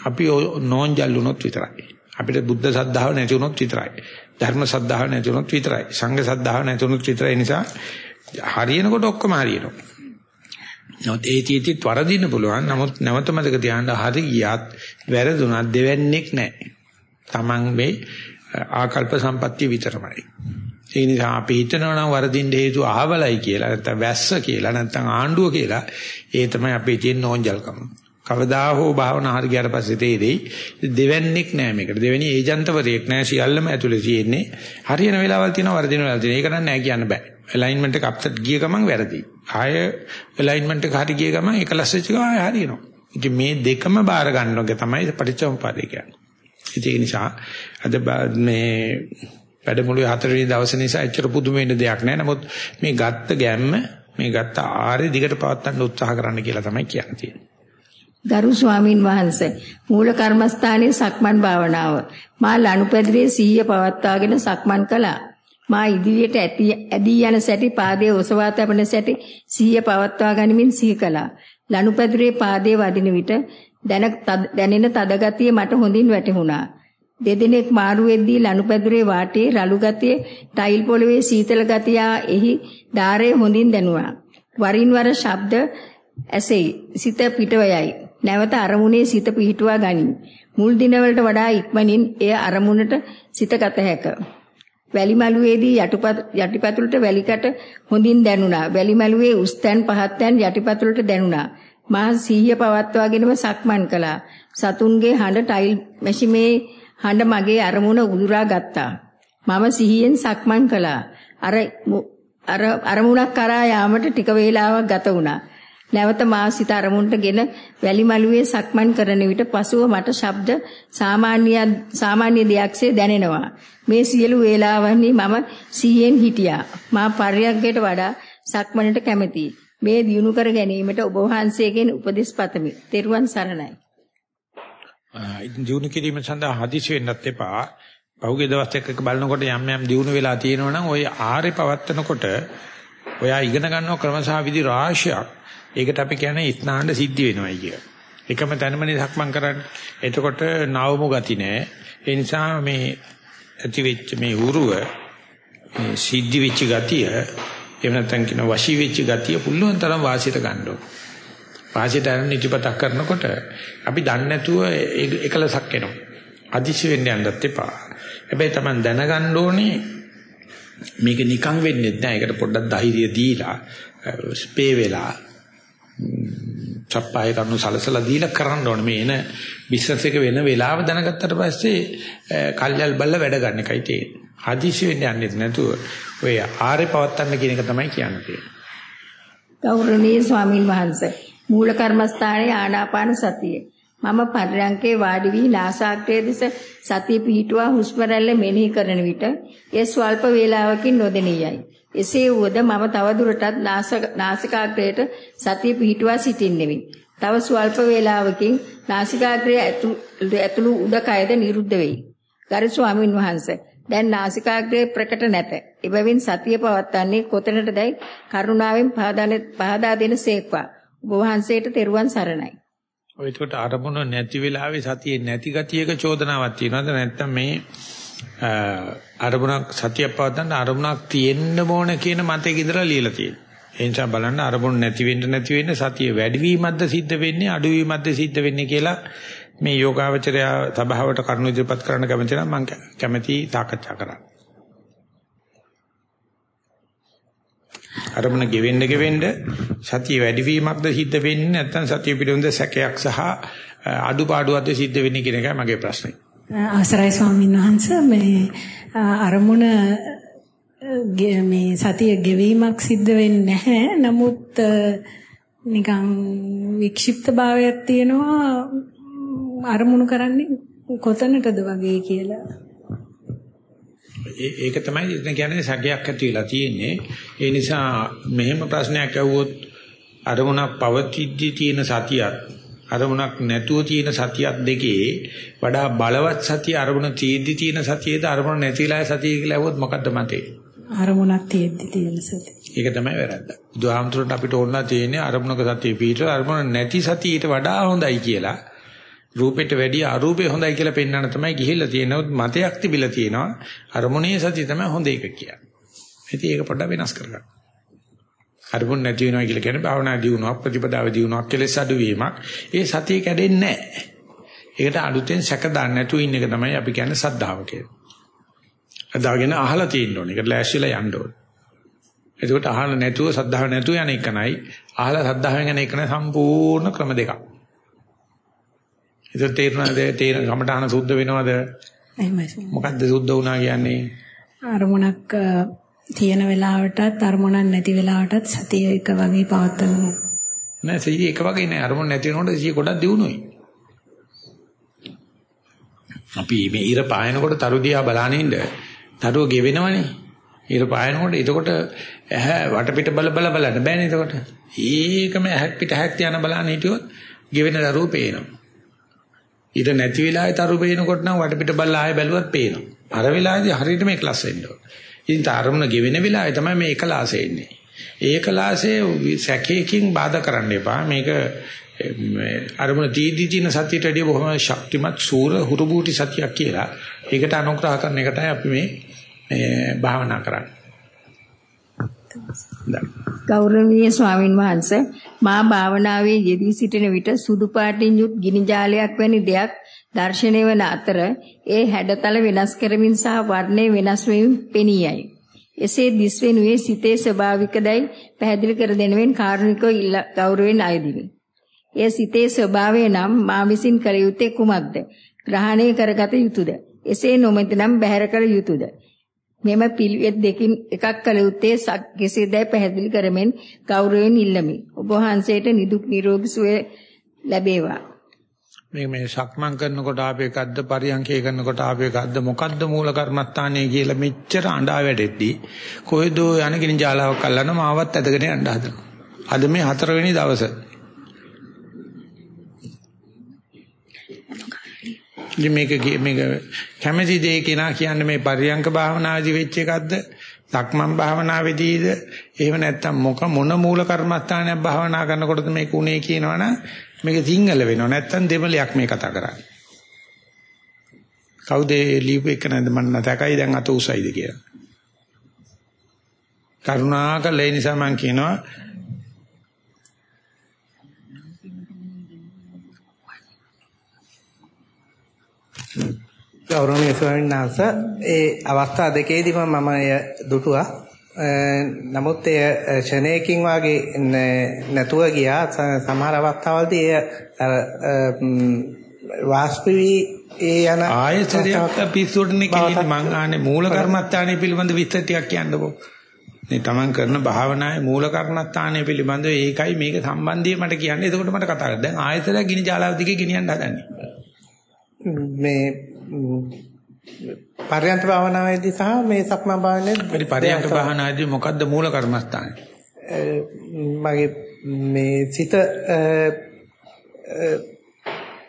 අපි නෝන්ජල් වුණොත් විතරයි. අපිට බුද්ධ සද්ධාව නැති වුණොත් විතරයි. ධර්ම සද්ධාව නැති වුණොත් විතරයි. සංඝ සද්ධාව නැති වුණොත් විතරයි. නිසා හරියනකොට ඔක්කොම හරියනවා. නමුත් ඒ තීතිත් වරදින්න පුළුවන්. නමුත් නැවත මතක තියාගන්න හරි ගියත් වැරදුනත් දෙවන්නේක් නැහැ. Taman මේ ආකල්ප සම්පත්තිය විතරමයි. ඒ නිසා අපි හිතනවා නම් වරදින්න හේතුව අහවලයි කියලා නැත්නම් වැස්ස කියලා නැත්නම් ආණ්ඩුව කියලා ඒ තමයි අපේ තියෙන නෝන්ජල්කම. කවදා හෝ භාවනා හරි ගියාට පස්සේ තේරෙයි දෙවන්නේක් නෑ මේකට. දෙවෙනි ඒජන්තවරයෙක් නෑ සියල්ලම ඇතුලේ තියෙන්නේ. හරියන වෙලාවල් තියෙනවා වර්ධින වෙලාවල් තියෙනවා. ඒක නම් නෑ කියන්න බෑ. ඇලයින්මන්ට් එක අප්සෙට් ගිය ගමන් වැරදි. ආය ඇලයින්මන්ට් එක හරි ගිය ගමන් එකලස් වෙච්ච ගමන් ආය හරියනවා. ඉතින් මේ දෙකම බාර ගන්නවගේ තමයි පටිච්චසමුප්පාදේ කියන්නේ. ඒ නිසා අද මේ වැඩමුළුවේ හතරවෙනි දවසේ නිසා එච්චර පුදුම වෙන්න දෙයක් නෑ. නමුත් මේ ගත්ත ගැම්ම මේ ගත්ත ආරේ දිගට පවත්වන්න උත්සාහ කරන්න කියලා තමයි කියන්නේ. ගරු ස්වාමින් වහන්සේ මූල කර්මස්ථානයේ සක්මන් භාවනාව මා ලනුපැදුරේ සීය පවත්වාගෙන සක්මන් කළා මා ඉදිරියට ඇදී යන සැටි පාදයේ ඔසවා තබන සැටි සීය පවත්වා ගනිමින් සිහි කළා. ලනුපැදුරේ පාදයේ වදින විට දැනෙන තද ගතිය මට හොඳින් වැටහුණා. දෙදිනෙක් මාරු වෙද්දී ලනුපැදුරේ වාටේ රළු ගතිය ටයිල් පොළවේ සීතල ගතිය එහි ධාරයේ හොඳින් දැනුණා වරින් වර ශබ්ද ඇසෙයි. සිත පිටව යයි නැවත අරමුණේ සිත පිහිටුවා ගනිමි. මුල් දිනවලට වඩා ඉක්මනින් එය අරමුණට සිත ගත හැක. වැලි මළුවේදී යටිපතුලට වැලිකට හොඳින් දැනුණා. වැලි මළුවේ උස්තැන් පහත්යන් යටිපතුලට දැනුණා. මා සීය පවත්වාගෙනම සක්මන් කළා. සතුන්ගේ හඬ ටයිල් මැෂිමේ හඬ මගේ අරමුණ උදුරා ගත්තා. මම සිහියෙන් සක්මන් කළා. අර අර අරමුණක් කරා යාමට ටික වේලාවක් ගත වුණා. නැවත මා සිත අරමුණටගෙන වැලි මළුවේ සක්මන් කරන විට පසුව මට ශබ්ද සාමාන්‍ය සාමාන්‍ය දෙයක්සේ දැනෙනවා. මේ සියලු වේලාවන්හි මම සිහියෙන් හිටියා. මා පර්යග්ගයට වඩා සක්මනට කැමැතියි. මේ දියුණු කර ගැනීමට ඔබ වහන්සේගෙන් උපදෙස් පතමි. තෙරුවන් සරණයි. දියුණු කිරීම සඳහා හදිසි වෙන්නත් එපා. පහුගිය දවස් දෙකක බලනකොට යම් යම් දියුණු වෙලා තියෙනවා නම් ওই ආරේ පවත්නකොට ඔයා ඉගෙන ගන්නව ක්‍රමසහ විදි රාශියක් ඒකට අපි කියන්නේ ස්නාන සිද්ධ වෙනවයි කිය. එකම තැනමනේ සක්මන් කරන්නේ. එතකොට නාවමු ගති නෑ. ඒ නිසා මේ ඇති වෙච්ච මේ උරුව මේ සිද්ධ වෙච්ච ගතිය එහෙම නැත්නම් කියන වශී වෙච්ච ගතිය පුළුවන් තරම් වාසියට ගන්න ඕන. වාසියට අරන් ඉතිපතක් කරනකොට අපි දන්නේ නැතුව එකලසක් එනවා. අදිශි වෙන්න යන්නත් එපා. හැබැයි Taman දැනගන්න ඕනේ මේක නිකන් වෙන්නේ නැහැ. ඒකට පොඩ්ඩක් ධෛර්යය දීලා ස්පේ වෙලා චප්පාය කරුණු සලසලා දීලා කරන්න ඕනේ මේ එන බිස්නස් එක වෙන වෙලාව දැනගත්තට පස්සේ කල්යල් බල්ල වැඩ ගන්න එකයි තියෙන්නේ. හදිසි වෙන්න යන්නේ නැතුව ඔය ආරේ පවත්තන්න කියන එක තමයි කියන්නේ. ගෞරවනීය ස්වාමින් වහන්සේ මූල කර්මස්ථානයේ ආනාපාන සතිය මම පර්යංකේ වාඩි වී නාසාග්‍රයේ දෙස සතිය පිහිටුවා හුස්ම රැල්ල මෙනෙහි කරන විට ඒ ස්වල්ප වේලාවකින් නොදෙනියයි. එසේ වුවද මම තවදුරටත් නාසිකාග්‍රයට සතිය පිහිටුවා සිටින්නෙමි. තව ස්වල්ප වේලාවකින් නාසිකාග්‍රය ඇතුළු උඩ කයද නිරුද්ධ වෙයි. ගරු ස්වාමින් වහන්සේ දැන් නාසිකාග්‍රේ ප්‍රකට නැත. එබැවින් සතිය පවත්වන්නේ කොතැනටදයි කරුණාවෙන් පහදා දෙන සේක්වා. ඔබ වහන්සේට තෙරුවන් සරණයි. ඔය ඒකට අරමුණ නැති වෙලාවේ සතියේ නැති ගතියක චෝදනාවක් තියෙනවද නැත්නම් මේ අරමුණක් සතිය පවත්වන්න අරමුණක් තියෙන්න ඕන කියන මතයක ඉඳලා ලියලා තියෙනවා. ඒ නිසා බලන්න අරමුණ නැති වෙන්න නැති වෙන්න සතිය වැඩිවීමක්ද සිද්ධ වෙන්නේ අඩුවීමක්ද සිද්ධ වෙන්නේ කියලා මේ යෝගාවචරය සභාවට කරුණු ඉදිරිපත් කරන්න කැමති නම් මම කැමැති සාකච්ඡා කරන්න. අරමුණ ගෙවෙන්න ගෙවෙන්න සතිය වැඩිවීමක්ද සිද්ධ වෙන්නේ නැත්නම් සතිය පිළිබඳ සැකයක් සහ අඩුපාඩුවක්ද සිද්ධ වෙන්නේ කියන එකයි මගේ ප්‍රශ්නේ. අවසරයි ස්වාමීන් වහන්සේ මේ අරමුණ මේ සතිය ගෙවීමක් සිද්ධ වෙන්නේ නැහැ. නමුත් නිකන් වික්ෂිප්ත භාවයක් තියෙනවා අරමුණු කරන්නේ කොතනටද වගේ කියලා. ඒක තමයි ඉතින් කියන්නේ සැකයක් ඇති වෙලා තියෙන්නේ. ඒ නිසා මෙහෙම ප්‍රශ්නයක් ඇහුවොත් අරමුණක් පවතිද්දී තියෙන සතියත් අරමුණක් නැතුව තියෙන සතියත් දෙකේ වඩා බලවත් සතිය අරමුණ තියෙද්දී තියෙන සතියේද අරමුණ නැතිලා සතිය කියලා ඇහුවොත් මොකද්ද මතේ? අරමුණක් තියෙද්දී තියෙන සතිය. ඒක තමයි වැරද්ද. බුදුහාමුදුරන්ට අපිට ඕන තියෙන්නේ අරමුණක සතිය පිටර අරමුණ නැති සතියට වඩා හොඳයි කියලා. රූපෙට වැඩිය අරූපේ හොඳයි කියලා පෙන්වන්න තමයි ගිහිල්ලා තියෙනවොත් මතයක් තිබිලා තියෙනවා අරමුණේ සතිය තමයි හොඳ එක කියන්නේ. ඉතින් ඒක පොඩ්ඩක් වෙනස් කරගන්න. අරමුණ නැති වෙනවා කියලා කියන්නේ භාවනා දියුණුවක් ප්‍රතිපදාව දියුණුවක් කෙලෙස් අඩුවීමක්. ඒ සතිය කැඩෙන්නේ නැහැ. ඒකට අලුතෙන් සැක දාන්න නැතුව ඉන්න එක තමයි අපි කියන්නේ සද්ධාව කියලා. අදාගෙන අහලා තියෙන්න ඕනේ. ඒකට ලෑස්තිලා යන්න ඕනේ. එතකොට අහලා නැතුව සද්ධාව නැතුව යන එකනයි අහලා සද්ධාවෙන් යන එකන සම්පූර්ණ ක්‍රම දෙකක්. ඒක තේරුණාද? තේරෙන කමටහන සුද්ධ වෙනවද? එහෙමයි. මොකද්ද සුද්ධ වුණා කියන්නේ? අරමුණක් තියෙන වෙලාවටත් අරමුණක් නැති වෙලාවටත් සතිය එක වගේ පවත්වනවා. නෑ සතිය එක වගේ නෑ අරමුණ නැති වෙනකොට සතිය ගොඩක් දියුණුවයි. අපි මේ ඉර පායනකොට තරු දිහා බලාගෙන ඉන්න තරුව ගෙවෙනවනේ. ඉර පායනකොට එතකොට ඇහැ වටපිට බල බල බලන්න බෑනේ එතකොට. ඒකම ඇහක් පිට ඇහක් තියන බලන්න හිටියොත් ගෙවෙන දරුව පේනවා. ඊට නැති වෙලාවේ තරු පේනකොට නම් වටපිට බලලා ආයෙ බැලුවත් පේනවා. අර වෙලාවේදී හරියට මේක ලස් වෙන්න ඕන. ඉතින් තරමුණ ගෙවෙන වෙලාවේ තමයි මේ එකලාසෙ එන්නේ. ඒකලාසේ සැකේකින් බාධා කරන්න එපා. මේක අරමුණ දීදී දින සතියට වඩා බොහොම ශක්තිමත් සූර හුරුබූටි සතියක් කියලා. ඒකට අනුග්‍රහ කරන එකටයි අපි මේ භාවනා කරන්නේ. ගෞරවනීය ස්වාමින් වහන්සේ මා භාවනාවේ යෙදී සිටින විට සුදු පාටින් යුත් ගිනි ජාලයක් වැනි දෙයක් දැర్శණය වන අතර ඒ හැඩතල වෙනස් කරමින් සහ වර්ණය වෙනස් වෙමින් පෙනී යයි. එසේ දිස්වෙනුවේ සිතේ ස්වභාවිකදයි පැහැදිලි කර දෙනෙමින් කාරුණිකව ගෞරවයෙන් අයදිමි. එය සිතේ ස්වභාවය නම් මා විසින් කළ යුත්තේ කුමක්ද? ග්‍රහණය කරගත යුතුයද? එසේ නොමැතිනම් බැහැර කළ යුතුයද? මෙම පිළිවෙත් දෙකින් එකක් කළ යුත්තේ කෙසේදයි පැහැදිලි කරමින් ගෞරවයෙන් ඉල්ලමි. ඔබ වහන්සේට නිදුක් නිරෝගී සුවය ලැබේවා. මේ මේ සක්මන් කරනකොට ආපේ එකක්ද පරියන්කේ කරනකොට ආපේ එකක්ද මොකද්ද මූල කර්මස්ථානය කියලා මෙච්චර අඬා වැඩෙද්දී කොහෙද යන ගිනි ජාලාවක් අල්ලන මාවත් ඇදගෙන යන්න හදනවා. අද මේ හතරවෙනි දවසේ මේක මේක කැමැති දේ කෙනා කියන්නේ මේ පරියංක භාවනාදී වෙච්ච එකක්ද? සක්මන් භාවනාවේදීද? එහෙම නැත්නම් මොක මොන මූල කර්මස්ථානයක් භාවනා කරනකොටද මේක උනේ කියනවනම් මේක සිංහල වෙනව. නැත්නම් දෙමළයක් මේ කතා කරන්නේ. කවුද ලියපු එක නැද්ද මම නැතකයි දැන් අත උසයිද කියලා. කරුණාකර ඒ නිසා මම කියනවා ගෞරවනීය ස්වාමීන් වහන්සේ ඒ අවස්ථා දෙකේදීම මම එය දුටුවා. නමුත් එය ෂණයකින් වාගේ නැතුව ගියා සමහර අවස්ථාවලදී එය වාස්පවි ඒ යන ආයතනයක් පිස්සුවටනේ කියන්නේ මං ආනේ මූල කර්මස්ථානයේ පිළිබඳ විස්තර ටිකක් කියන්නකෝ. මේ තමන් කරන භාවනාවේ මූල කර්මස්ථානයේ පිළිබඳ ඒකයි මේක සම්බන්ධය මට කියන්නේ. එතකොට මට කතා කරන්න. දැන් ආයතනයක් ගිනි ජාලාව දිගේ ගෙනියන්න හදන්නේ. මේ පරයන්ත භාවනාවේදී සහ මේ සක්මන් භාවනාවේදී පරයන්ත භාවනාවේදී මොකද්ද මූල කර්මස්ථානේ? මගේ මේ සිත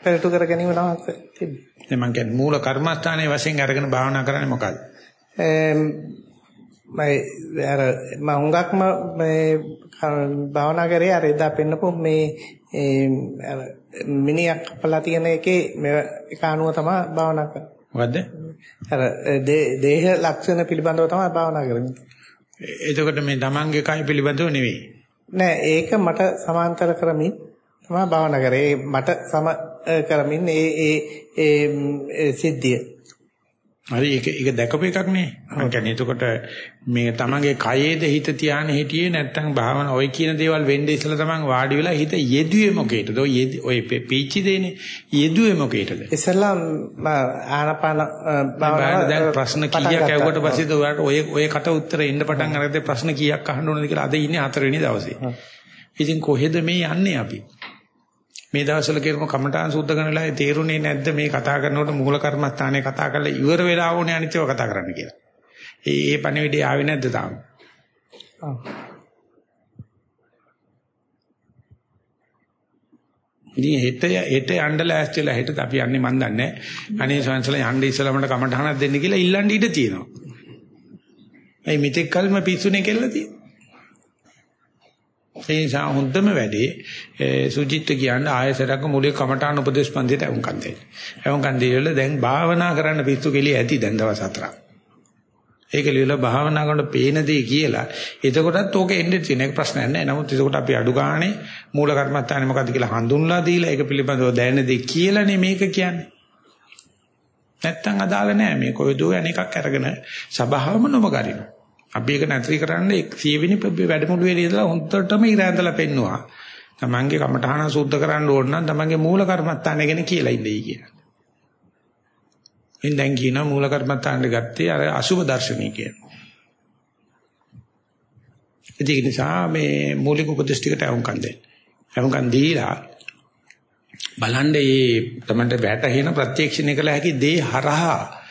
පෙරට කර ගැනීම තමයි දැන් මම කියන්නේ මූල කර්මස්ථානයේ වශයෙන් අරගෙන භාවනා කරන්නේ මොකද්ද? මම අර මම හුඟක්ම මේ භාවනා කරේ අර එදා පෙන්නපු මේ අර මිනිහක් අපලා තියෙන එකේ මේ එක අනුව තමයි භාවනා කරන්නේ. මොකද්ද? අර දේහ ලක්ෂණ පිළිබඳව තමයි භාවනා කරන්නේ. එතකොට මේ තමන්ගේ කය පිළිබඳව නෙවෙයි. නෑ ඒක මට සමාන්තර කරමින් තමයි භාවනා කරේ. මට සම කරමින් ඒ ඒ ඒ සිද්ධිය. හරි ඒක ඒක දැකපු එකක් නේ. මම කියන්නේ එතකොට මේ තමන්ගේ කයේද හිත තියාන හිටියේ නැත්නම් භාවන ඔය කියන දේවල් වෙන්නේ ඉස්සලා තමන් වාඩි වෙලා හිත යෙදුවේ මොකේද? ඔය ඔය පීචි දෙන්නේ යෙදුවේ මොකේද? ඉස්සලා ආනපාන භාවනාව දැන් ප්‍රශ්න කීයක් ඇහුවට පස්සේද ඔයාලට ඔය ඔය කට උත්තර එන්න පටන් අරගෙන ප්‍රශ්න කීයක් අහන්න ඕනද කියලා අද ඉන්නේ හතරවෙනි දවසේ. ඉතින් කොහෙද මේ යන්නේ අපි? මේ දවස්වල කරන කමඨාන් සුද්ධ කරන වෙලාවේ තේරුනේ නැද්ද මේ කතා කරනකොට මූල කර්මස්ථානයේ කතා කරලා ඉවර වෙලා ඕනේ අනිත්‍යව කතා කරන්න කියලා. ඒ ඒ පණිවිඩය ආවේ නැද්ද තාම? ඉතින් හෙට හෙට යන්න ලෑස්තිලා හෙට අපි යන්නේ මන් දන්නේ අනේ සංසලා යන්න ඉස්සලමට කමඨහනක් දෙන්න කියලා ඉල්ලන්න ඉඩ තියෙනවා. මේ මෙතෙක් කල්ම පිස්සුනේ කෙල්ල තියෙනවා. ඒ නිසා හොඳම වැඩේ සුජිත් කියන්නේ ආයසරක මුලික කමඨාන උපදේශ පන්තියට වුන්කන් දෙන්න. වුන්කන් දෙවිල දැන් භාවනා කරන්න පිස්සු කෙලිය ඇති දැන් දවස් හතරක්. ඒක ලියලා භාවනා කරනකොට පේන දේ කියලා. එතකොටත් ඕක එන්නේ තියෙන එක ප්‍රශ්නයක් නෑ. නමුත් එතකොට අපි අඩු ගානේ මූල කර්මත්තානේ මොකද්ද කියලා හඳුන්ලා දීලා ඒක පිළිබඳව දැනෙන දේ කියලානේ මේක කියන්නේ. නැත්තම් අදාළ නෑ මේ කොයිදෝ අනේකක් අරගෙන සබාවම නොමගරිනවා. අපි ඒක නැති කරන්නේ 100 වෙනි වැඩමුළුවේ ඉඳලා හොන්තරටම ඉර ඇඳලා පෙන්නවා. තමන්ගේ කමඨහන සුද්ධ කරන්න ඕන නම් තමන්ගේ මූල කර්මත්තානේ ගැන කියලා ඉඳී කියලා. එන් දැන් කියන මූල කර්මත්තාන්න ගත්තේ අර අසුබ දර්ශනීය කියන. ඒක නිසා මේ මූලික උපදේශ ටිකට අවුම්කම් දෙන්න. අවුම්කම් දීලා බලන්න මේ තමන්ට වැටහෙන ප්‍රත්‍යක්ෂණය කළ හැකි දේ හරහා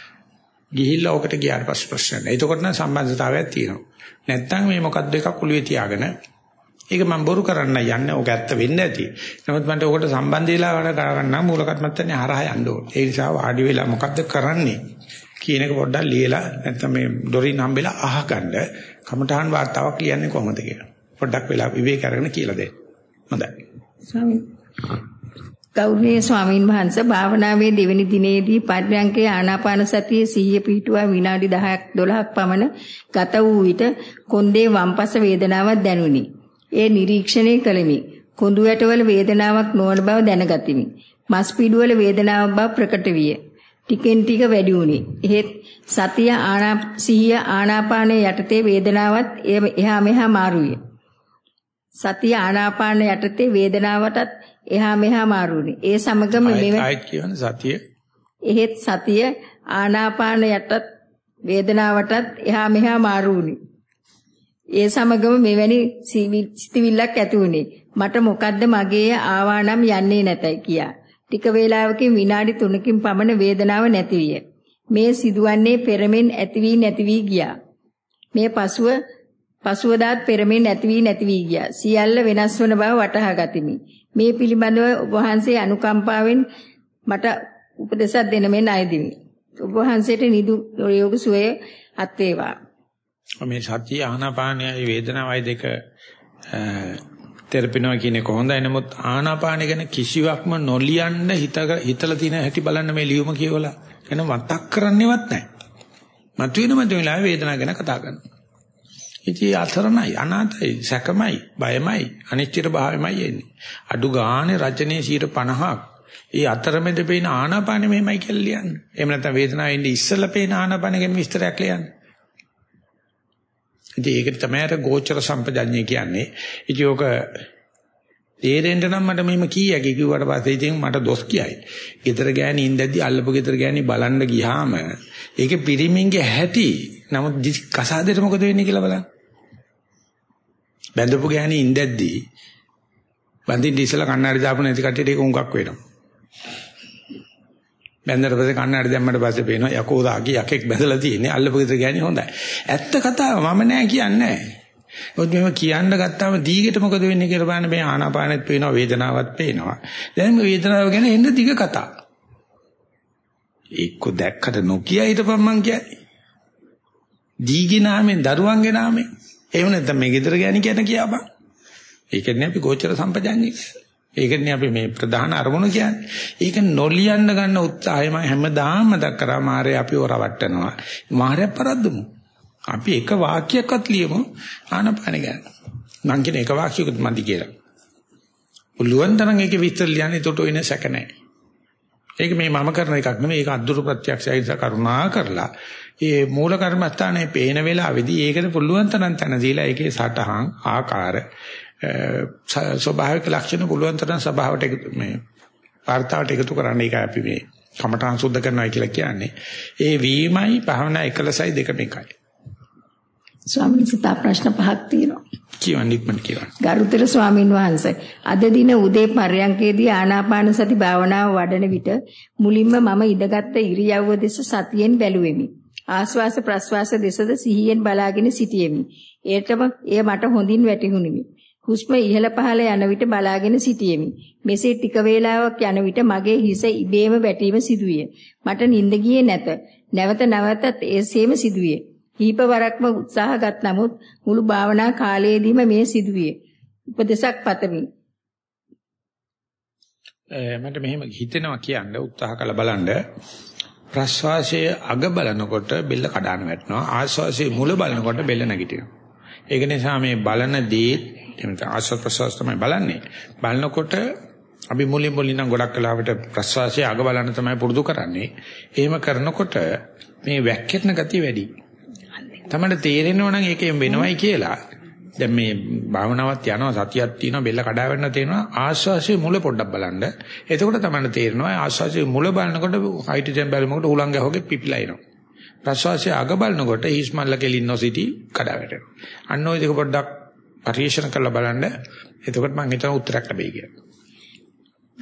ගිහිල්ලා ඔකට ගියාට පස්සේ ප්‍රශ්න නැහැ. එතකොට නම් සම්බන්ධතාවයක් තියෙනවා. නැත්තම් මේ මොකද්ද එකක් ඔළුවේ තියාගෙන ඒක මම බොරු කරන්න යන්නේ ඕක ඇත්ත වෙන්න ඇති. නමුත් මන්ට ඕකට සම්බන්ධ වෙලා වැඩ කරගන්න මූල කර්මත්තනේ හරහා යන්න ඕනේ. ඒ නිසා වාඩි වෙලා මොකද්ද කරන්නේ කියන එක පොඩ්ඩක් ලියලා නැත්නම් මේ දොරින් හම්බෙලා අහගන්න කමඨහන් වාර්තාවක් ලියන්නේ කොහොමද කියලා. පොඩ්ඩක් වෙලා විවේක අරගෙන කියලා දෙන්න. හොඳයි. ස්වාමී ගෞරවනීය ස්වාමින් වහන්සේ භාවනාවේ දෙවැනි දිනේදී පර්යංකේ ආනාපාන සතියේ සිහිය පිහිටුවා විනාඩි 10ක් 12ක් පමණ ගත වූ විට කොන්දේ වම්පස වේදනාවක් දැනුනි. ඒ නිරීක්ෂණය කළෙමි. කොඳු ඇටවල වේදනාවක් නොවන බව දැනගතිමි. මස් පිඩුවල වේදනාවක් බව ප්‍රකට විය. ටිකෙන් ටික වැඩි වුණි. එහෙත් සතිය ආනා සිහිය ආනාපානයේ යටතේ වේදනාවත් එහා මෙහා මාරුවිය. සතිය ආනාපාන යටතේ වේදනාවටත් එහා මෙහා මාරුනේ. ඒ සමගම මෙව ආයත් කියන සතිය. එහෙත් සතිය ආනාපාන යටත් වේදනාවටත් එහා මෙහා මාරුනේ. ඒ සමගම මෙවැනි සිතිවිල්ලක් ඇති වුණේ. මට මොකද්ද මගේ ආවා නම් යන්නේ නැතයි කියා. ටික වේලාවකින් විනාඩි 3කින් පමණ වේදනාව නැති විය. මේ සිදුවන්නේ පෙරමෙන් ඇති වී නැති වී ගියා. මේ පසුව පසුවදාත් පෙරමෙන් නැති වී නැති වී ගියා. සියල්ල වෙනස් වන බව වටහා ගතිමි. මේ පිළිබඳව ඔබ වහන්සේ අනුකම්පාවෙන් මට උපදෙසක් දෙන මෙන් අයදිමි. ඔබ වහන්සේට නිදු යෝග සුවය අත් වේවා. මේ සතිය ආනාපානයයි වේදනාවයි දෙක තෙරපිනවා කියන්නේ කොහොඳයි නමුත් ආනාපාන ගැන කිසිවක්ම නොලියන්න හිත හිතලා තියෙන හැටි බලන්න මේ ලියුම කියවලා එන මතක් කරන්නේවත් නැහැ. මතුවෙන මතුවෙලා වේදනාව ගැන කතා කරනවා. ඉතින් අතරමයි අනාතයි සැකමයි බයමයි අනිශ්චිත භාවයමයි එන්නේ. අඩු ගානේ රචනයේ 50ක් ඒ අතරමැද පේන ආනාපානෙ මෙහෙමයි කියලා ලියන්න. එහෙම නැත්නම් වේදනාව එන්නේ ඉස්සෙල්ලා පේන ආනාපානෙ ගැන විස්තරයක් ලියන්න. ඉතින් ඒක තමයි අර ගෝචර සම්පජඤ්ඤය කියන්නේ. ඉතින් ඔක තේරෙන්න නම් මට මෙහෙම කීයකි කිව්වට පස්සේ ඉතින් මට දොස් කියයි. ගෙදර ගෑණි ඉඳද්දි අල්ලපු ගෙදර ගෑණි බලන්න ගියාම ඒකේ පිරිමින්ගේ හැටි නමුත් කසාදෙට මොකද වෙන්නේ කියලා බලන්න. බැඳපු ගෑණි ඉඳද්දි බඳින්න ඉස්සලා කන්නඩි දාපු නැති කට්ටියට ඒක උඟක් වෙනවා. බැඳලා පස්සේ කන්නඩි දැම්මට පස්සේ පේනවා යකෝ දාගේ යකෙක් බැඳලා තියෙන්නේ අල්ලපු ගෙදර ගෑණි හොඳයි. ඇත්ත කතාව මම නෑ කියන්නේ නෑ. මොකද මේව කියන්න ගත්තාම දීගෙට මොකද වෙන්නේ කියලා බලන්න මේ ආනාපානෙත් පේනවා වේදනාවක් පේනවා. දැන් මේ වේදනාව ගැන එන්න දිග කතා. එක්ක දැක්කට නොකිය හිටපන් මං කියන්නේ. දීගේ නාමෙන් දරුවන්ගේ නාමෙන්. එහෙම නැත්නම් මේ ගෙදර ගෑණි කියන කියපන්. ඒකනේ අපි ගෝචර සම්පජාන්නේ. ඒකනේ අපි මේ ප්‍රධාන අරමුණ කියන්නේ. ඒක නොලියන්න ගන්න උත්සාහය මම හැමදාම මතක් කරා මාරේ අපි ඔරවට්ටනවා. මාරේ පරද්දමු. අපි එක වාක්‍යයක්වත් ලියමු ආනපන ගැන. මං කියන එක වාක්‍යයකට මදි කියලා. පුළුවන් තරම් ඒක විස්තර ලියන්න එතකොට ඔය නැසක නැහැ. ඒක මේ මම කරන එකක් නෙමෙයි ඒක අද්දුරු ප්‍රත්‍යක්ෂය නිසා කරුණා කරලා ඒ මූල කර්මස්ථානයේ පේන වෙලාවේදී ඒකට පුළුවන් තරම් තන දීලා ඒකේ සටහන් ආකාර ස්වභාවික ලක්ෂණ පුළුවන් තරම් ස්වභාවට මේ වார்த்தාවට එකතු කරන්න ඒකයි අපි මේ කමඨාන් සුද්ධ කරනවා කියලා කියන්නේ. ඒ වීමයි භවනා එකලසයි දෙකම එකයි. ස්වාමීන් වහන්සේ ප්‍රශ්න පහක් තියෙනවා කියවන්න ඉක්මනට කියවන්න. ගරුතර ස්වාමින් වහන්සේ අද දින උදේ පර්යංකේදී ආනාපාන සති භාවනාව වඩන විට මුලින්ම මම ඉඳගත් ඉරියව්ව දෙස සතියෙන් බැලුවෙමි. ආස්වාස ප්‍රස්වාස දෙසද සිහියෙන් බලාගෙන සිටියෙමි. ඒටම එය මට හොඳින් වැටහුණිමි. හුස්ම ඉහළ පහළ යන විට බලාගෙන සිටියෙමි. මෙසේ ටික වේලාවක් යන විට මගේ හිස ඉබේම වැටීම සිදුවිය. මට නිින්ද ගියේ නැත. නැවත නැවතත් එසේම සිදුවිය. කීප වරක්ම උත්සාහගත් නමුත් මුළු භාවනා කාලයේදීම මේ සිදුවිය. උපදේශක් පතමි. මට මෙහෙම හිතෙනවා කියන්න උත්සාහ කළ බලන්න. ප්‍රශ්වාසයේ අග බලනකොට බෙල්ල කඩාන වැටෙනවා. ආශ්වාසයේ මුල බලනකොට බෙල්ල නැගිටිනවා. ඒක නිසා මේ බලන දේ එතන ආශ්වාස ප්‍රශ්වාස තමයි බලන්නේ. බලනකොට අපි මුලින් මුලින් නම් ගොඩක් කලාවට ප්‍රශ්වාසයේ අග බලන්න තමයි පුරුදු කරන්නේ. එහෙම කරනකොට මේ වැක්කෙන ගතිය වැඩි. තමයි තේරෙනව නම් ඒකෙන් වෙනවයි කියලා. දැන් මේ භාවනාවක් යනවා සතියක් තියෙනවා බෙල්ල කඩා වැටෙනවා තේරෙනවා ආශ්වාසයේ මුල පොඩ්ඩක් බලන්න. එතකොට තමයි තේරෙනවා ආශ්වාසයේ මුල බලනකොට හයිඩ්‍රජන් බැලුමකට උලංග වගේ පිපිලා එනවා. ප්‍රශ්වාසයේ අග බලනකොට හිස්මල්ල කෙලින් නොසිටි කඩා වැටෙනවා. අන්න ওই දෙක පොඩ්ඩක් පරිශන කරලා බලන්න. එතකොට මම හිතනවා උත්තරයක් ලැබෙයි කියලා.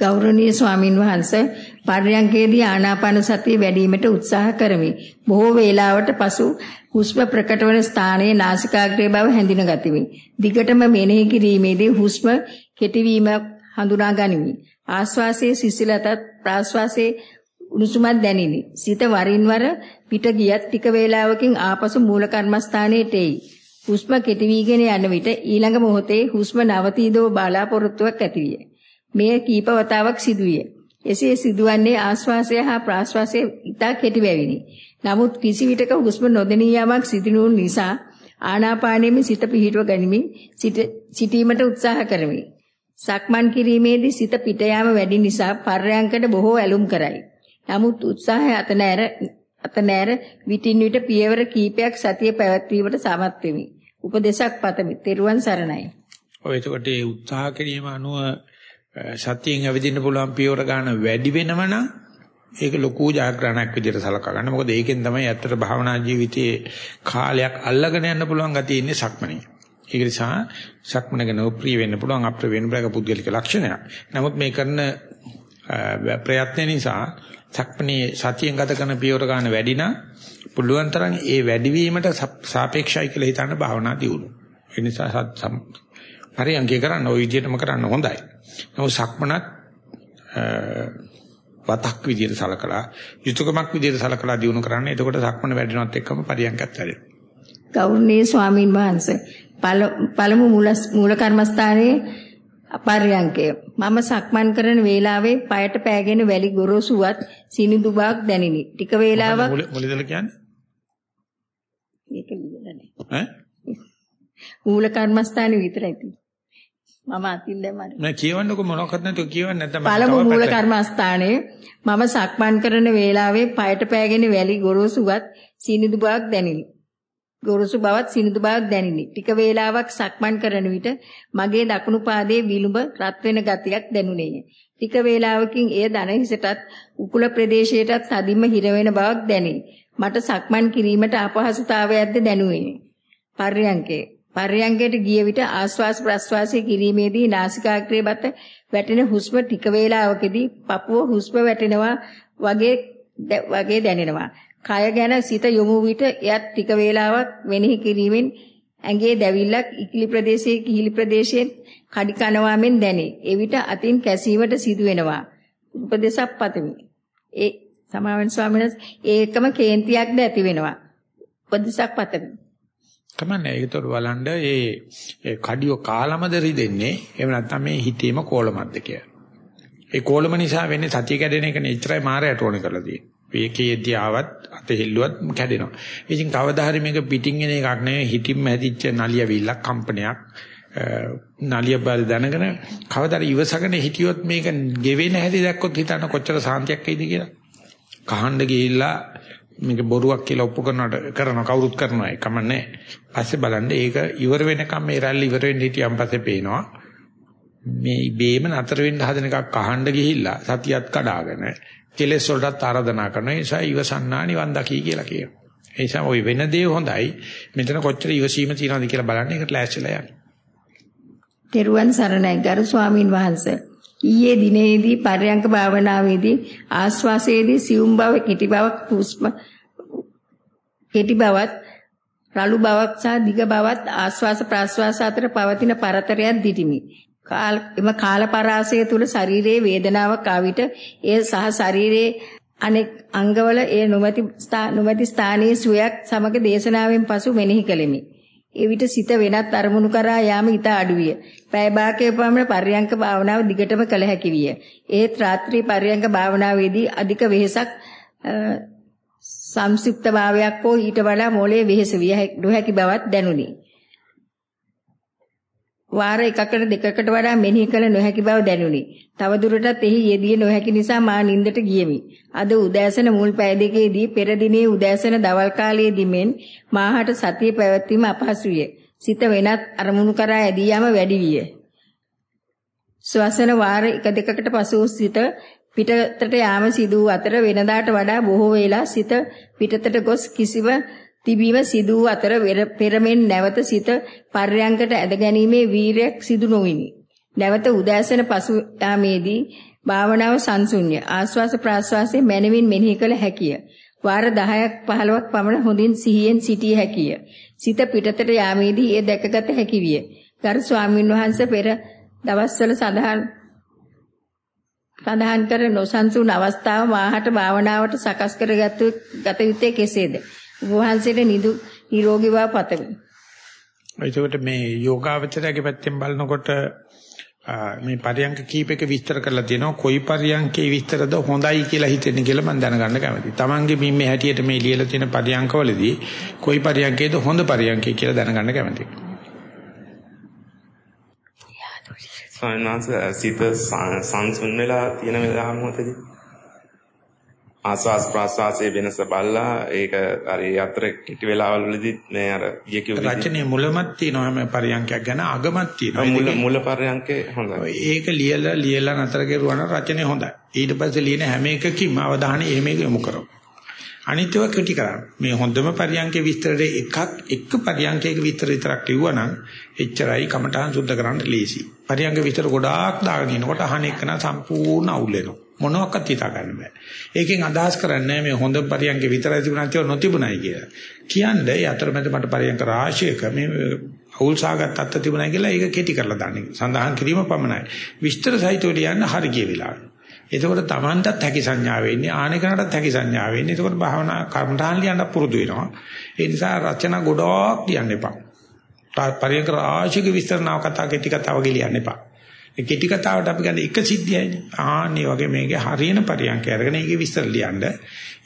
ගෞරවනීය ස්වාමින් වහන්සේ පර්යංකේදී ආනාපාන සතිය වැඩිවීමට උත්සාහ කරමි. බොහෝ වේලාවට පසු හුස්ම ප්‍රකට වන ස්ථානයේ නාසිකාග්‍රේ බව හැඳින ගතිමි. දිගටම මෙනෙහි කිරීමේදී හුස්ම කෙටිවීම හඳුනා ගනිමි. ආශ්වාසයේ සිසිලතත් ප්‍රාශ්වාසයේ උණුසුමක් දැනිනි. සිත වරින් වර පිට ගියත් ටික වේලාවකින් ආපසු මූල කර්මස්ථානයට එයි. හුස්ම කෙටි වීගෙන යන විට ඊළඟ මොහොතේ හුස්ම නවතීදෝ බලාපොරොත්තුවක් ඇතිවිය. මෙය කීප වතාවක් සිදුවිය. එසේ සිදුවන්නේ ආශ්වාසය හා ප්‍රාශ්වාසය ඉතා කෙටි බැවිනි. නමුත් කිසි විටක හුස්ම නොදෙනී යාමක් සිදු නිසා ආනාපානයෙම සිත පිහිටව ගනිමින් සිටීමට උත්සාහ කරමි. සක්මන් කිරීමේදී සිත පිට යාම වැඩි නිසා පර්යංකයට බොහෝ ඇලුම් කරයි. නමුත් උත්සාහය අත නැර අත නැර විටින් විට පියවර කීපයක් සතිය පැවැත්වීමට සමත් වෙමි. උපදේශක් පතමි. තෙරුවන් සරණයි. ඔය එතකොට ඒ උත්සාහ කිරීම අනුව සතියෙන් ඇවිදින්න පුළුවන් පියවර ගන්න වැඩි වෙනවනම් ඒක ලොකු ජයග්‍රහණයක් විදිහට සලකා ගන්න. මොකද ඒකෙන් තමයි ඇත්තට භාවනා ජීවිතයේ කාලයක් අල්ලගෙන යන්න පුළුවන් ගතිය ඉන්නේ සක්මනේ. ඒක නිසා සක්මන ගැන ප්‍රිය වෙන්න පුළුවන් අප්‍රිය වෙන්න බෑ පුද්ගලික ලක්ෂණයක්. නමුත් මේ කරන ප්‍රයත්න නිසා සක්මනේ සතියෙන් ගත කරන පියවර ගන්න වැඩි නම් පුළුවන් තරම් ඒ වැඩිවීමට සාපේක්ෂයි කියලා හිතන භාවනා දියුණු. ඒ නිසා පරියන්කේ කරන්න ওই විදිහටම කරන්න හොඳයි. නමුත් සක්මනත් වතක් විදිහට සලකලා යුතුයකමක් විදිහට සලකලා දිනු කරන්නේ. එතකොට සක්මන වැඩිනවත් එක්කම පරියන්කත් වැඩෙනවා. ගෞරවනීය ස්වාමින් වහන්සේ පළමු මූල කර්මස්ථානයේ අපර්යංකය මම සක්මන් කරන වේලාවේ পায়ට පෑගෙන වැලි ගොරෝසුවත් සිනිඳු බවක් දැනිනි. ටික වේලාවක් මුලදල කියන්නේ? මේක නැහැ. ඈ? මූල කර්මස්ථානේ විතරයි තියෙන්නේ. මම අතින් දැම්මා. නෑ කියවන්නකො මොනවක්වත් නැතුව කියවන්න නැත්නම් පළමු මූල කර්මස්ථානයේ මම සක්මන් කරන වේලාවේ পায়ට පෑගෙන වැලි ගොරෝසුවත් සිනිඳු බවක් දැනිනි. ගොරෝසු බවත් සිනිඳු බවක් දැනිනි. ටික වේලාවක් සක්මන් කරන විට මගේ දකුණු පාදයේ විලුඹ රත් වෙන ගතියක් දැනුනේය. ටික වේලාවකින් එය දන හිසටත් උකුල ප්‍රදේශයටත් තදින්ම හිර වෙන බවක් දැනේ. මට සක්මන් කිරීමට අපහසුතාවයක්ද දැනුනේ. පර්යංකේ පර්යංගයට ගිය විට ආශ්වාස ප්‍රශ්වාසයේ කිරීමේදී නාසිකාග්‍රේ බත වැටෙන හුස්ම ටික වේලාවකදී පපුව හුස්ම වැටෙනවා වගේ වගේ දැනෙනවා. කය ගැන සිත යොමු විට එයත් ටික වේලාවක් වෙනෙහි කිරීමෙන් ඇඟේ දැවිල්ලක් ඉකිලි ප්‍රදේශයේ කිහිලි ප්‍රදේශයෙන් කඩි කනවාමෙන් දැනේ. එවිට අතින් කැසීමට සිදු වෙනවා. උපදේශක් පතමි. ඒ සමාවෙන් ස්වාමීන් වහන්සේ ඒකම කේන්තියක්ද ඇති වෙනවා. උපදේශක් පතමි. කමන්නේ ඒකතොර බලන්න ඒ ඒ කඩියෝ කාලමද රිදෙන්නේ එහෙම නැත්නම් මේ හිතේම කෝලමක්ද කියලා. ඒ කෝලම නිසා වෙන්නේ සතිය කැඩෙන එක නෙච්චරයි මාරයට ඕනේ කරලා තියෙන්නේ. වේකයේදී ආවත් අත හෙල්ලුවත් කැඩෙනවා. ඉතින් කවදා හරි මේක පිටින් එන එකක් නෙවෙයි හිතින්ම හැදිච්ච නලියවිල්ලක් කම්පනයක්. නලිය බල දැනගෙන කවදාද ඉවසගෙන හිටියොත් මේක ගෙවෙන හැටි දැක්කොත් හිතන්න කොච්චර සාන්තියක් එයිද කියලා. කහන්න ගිහිල්ලා මේක බොරුවක් කියලා ඔප්පු කරනවට කරන කවුරුත් කරනවා ඒ කමන්නේ. පස්සේ බලන්න ඒක ඉවර වෙනකම් මේ රැල්ල ඉවර වෙන්න හිටියන් පස්සේ පේනවා. මේ බේම නතර වෙන්න හදන එකක් අහන්න ගිහිල්ලා සතියත් කඩාගෙන කෙලෙස් වලටත් ආරාධනා කරන නිසා ඉවසන්නා නිවන් දකි කියලා කියනවා. ඒ නිසා ওই වෙන දේ හොඳයි. මෙතන කොච්චර ඉවසීම තියනවද කියලා බලන්න ඒකට ලෑස්තිලා යන්න. තෙරුවන් සරණයි ගරු ස්වාමින් වහන්සේ. ඊයේ දිනේදී පර්යංක භාවනාවේදී ආස්වාසයේදී සියුම් බව කෙටි බවක් හුස්ම කෙටි බවත් රළු බවක් සහ දිග බවත් ආස්වාස ප්‍රාස්වාස අතර පවතින පරතරයක් දිටිමි. එම කාලපරාසය තුල ශරීරයේ වේදනාවක් ආවිට එය සහ ශරීරයේ අනෙක් අංගවල එය නොමැති නොමැති ස්ථානයේ සුවයක් සමග දේශනාවෙන් පසු මෙනෙහි කෙලිමි. එවිට සිත වෙනත් අරමුණු කරා යාම ඊට අඩුවිය. පැය භාගයක පමණ පර්යංක භාවනාව දිගටම කළ හැකි විය. ඒත් රාත්‍රී පර්යංක භාවනාවේදී අධික වෙහෙසක් සංසිප්ත භාවයක් හෝ ඊට වඩා මොලේ වෙහෙස විය නොහැකි බවක් දැනුනි. වාර එකකට දෙකකට වඩා මෙනෙහි කළ නොහැකි බව දැනුනි. තව දුරටත් එහි යෙදිය නොහැකි නිසා මා නින්දට ගියෙමි. අද උදෑසන මුල් පැය දෙකේදී පෙර දිනේ උදෑසන දවල් කාලයේදී මෙන් මාහට සතිය පැවැත්වීම අපහසුය. සිත වෙනත් අරමුණු කරා ඇදී යාම වැඩි විය. ශ්වසන වාර එක දෙකකට පසු සිත පිටතට යාම සිදු අතර වෙනදාට වඩා බොහෝ වේලා සිත පිටතට ගොස් කිසිව තිබීම සිදු අතර පෙරමෙන් නැවත සිත පර්යංකට ඇද ගැනීමේ වීරයක් සිදු නොවිනි. නැවත උදෑසන පසු යාමේදී භාවනාව සංසුන්්‍ය ආස්වාස ප්‍රාස්වාසයේ මනමින් මෙනෙහි කළ හැකිය. වාර 10ක් 15ක් පමණ හොඳින් සිහියෙන් සිටිය හැකිය. සිත පිටතට යාමේදී ඒ දැකගත හැකි විය. ගරු ස්වාමීන් වහන්සේ පෙර දවස්වල සඳහන් සඳහන් කර නොසන්සුන් අවස්ථාව මාහට භාවනාවට සකස් කරගත් ගත යුත්තේ කෙසේද? වහන්සේට නිදු නිරෝගී බව පතමි. එතකොට මේ යෝගාවචරයේ පැත්තෙන් බලනකොට මේ පරියංක කීපයක විස්තර කරලා තියෙනවා කොයි පරියංකේ විස්තරද හොඳයි කියලා හිතෙන්නේ කියලා මම දැනගන්න කැමතියි. Tamange මේ හැටියට මේ ලියලා තියෙන පරියංකවලදී කොයි පරියංකේද හොඳ පරියංකේ කියලා දැනගන්න කැමතියි. සායනාස සිත සංසුන් වෙලා තියෙන වෙලාව මොකදදී ආස්වාස් ප්‍රාස්වාසයේ වෙනස බලලා ඒක අර අතර කිටි වෙලාවල් වලදී මේ අර ඊය කිව්ව රචනයේ මුලමත් තියෙනවා හැම පරියන්කයක් ගැන අගමත් තියෙනවා. මුල මුල පරියන්කේ හොඳයි. ඒක ලියලා ලියලා නතර කරුවා රචනය හොඳයි. ඊට පස්සේ ලියන හැම එකකින්ම අවධානය එහෙම යොමු කරමු. අනිත්‍යව ක්‍රිටි කරන්න මේ හොඳම පරියන්කේ විස්තරේ එකක් එක පරියන්කයක විතර විතරක් ලිව්වා නම් එච්චරයි කමඨාන් සුද්ධ කරන්න ලේසි පරියන්ක විතර ගොඩාක් දාගෙන ඉනකොට අහන එක න සම්පූර්ණ අවුල් වෙනවා මොනවාක්වත් හිතා ගන්න බෑ. ඒකෙන් අදහස් කරන්නේ මේ හොඳ පරියන්ක විතරයි තිබුණා කියලා නොතිබුණයි කියලා. කියන්නේ අතරමැද මට පරියන්ක රාශියක මේ අවුල්සාගත තත්ත්ව තිබුණයි කියලා ඒක කෙටි කරලා දාන්නේ. සඳහන් කිරීම පමණයි. විස්තර සහිතව ලියන්න හරි ගිය වෙලාවට. එතකොට Tamanටත් හැකි සංඥාව වෙන්නේ ආනෙකනටත් හැකි සංඥාව වෙන්නේ. එතකොට භාවනා කර්මතාන් ලියන්න පුරුදු වෙනවා. ඒ නිසා රචනා ගොඩක් ලියන්න එපා. පරියන්ක රාශියක විස්තර නව කතා කෙටි කතා වගේ ලියන්න එපා. ඒ කෙටි කතාවට අපි ගන්න එක සිද්ධියයිනේ. ආන්නේ වගේ මේකේ හරියන පරියන්ක අරගෙන ඒකේ විස්තර ලියන්න.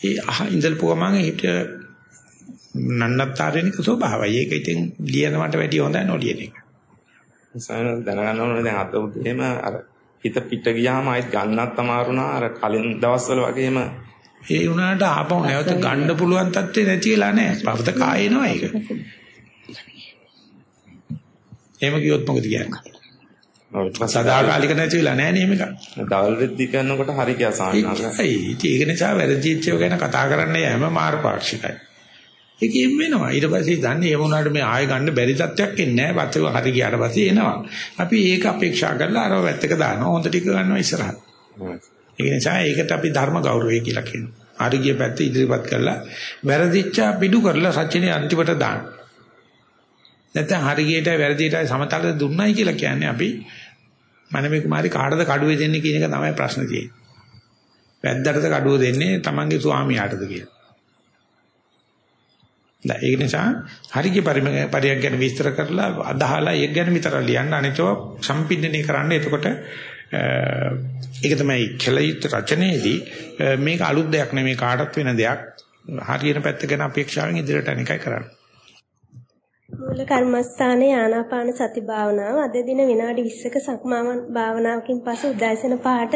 ඒ අහ ඉඳල්පුවම හිට නන්නත්තරිනික ස්වභාවය. ඒක ඉතින් ලියනවට වැඩිය හොඳයි නොලියන එක. සයන දැනගන්න ඕනේ දැන් අද උදේම අර හිත පිට ගියාම ආයෙත් ගන්නත් අමාරුණා. අර කලින් දවස්වල වගේම ඒ වුණාට ආපහු නැවත ගන්න පුළුවන් තත්ත්වේ නැති වෙලා නැහැ. පවත කායනවා ඒක. එහෙම කිව්වොත් මොකද කියන්නේ? සදාකාලික නැති වෙලා නැහැ නේ මේක. දවල් වෙද්දි කරනකොට හරි ගියා සාමාන්‍යයෙන්. ඒයි ඒක නිසා වැරදිච්චව ගැන කතා කරන්න යෑම මාර්ගපාක්ෂිකයි. ඒකෙන් වෙනවා. ඊට පස්සේ දන්නේ ඒ වුණාට මේ ආයෙ ගන්න බැරි තත්ත්වයක් එන්නේ නැහැ. පස්සේ හරි ගියාට පස්සේ එනවා. අපි ඒක අපේක්ෂා කරලා අරව වැත්තක දානවා. හොඳ ටික ගන්නවා ඉස්සරහට. ඒ නිසා ඒකට අපි ධර්ම ගෞරවය කියලා කියනවා. ආර්ගිය පැත්ත ඉදිරිපත් කරලා වැරදිච්ච පිටු කරලා සත්‍යනේ අන්තිමට දාන්න. නැත්නම් හරියට වැරදියට සමතලද දුන්නයි කියලා කියන්නේ අපි මනමේ කුමාරි කාටද කඩුවේ දෙන්නේ කියන එක තමයි ප්‍රශ්නේ තියෙන්නේ. වැද්දටද කඩුව දෙන්නේ තමන්ගේ ස්වාමියාටද කියලා. දැන් ඒක නිසා හරිය පරියක් ගැන විස්තර කරලා අදහලා ඒක ගැන විතර ලියන්න අනිතව සම්පින්නණය කරන්න එතකොට ඒක තමයි කෙලිත රචනයේදී මේක අලුත් දෙයක් නෙමෙයි කාටත් වෙන දෙයක් හරියන පැත්ත ගැන අපේක්ෂාවෙන් ඉදිරියට යන එකයි කරන්නේ මූල කර්මස්ථානයේ ආනාපාන සති භාවනාව අද දින විනාඩි 20ක සක්මාවන් භාවනාවකින් පසු උදෑසන පහට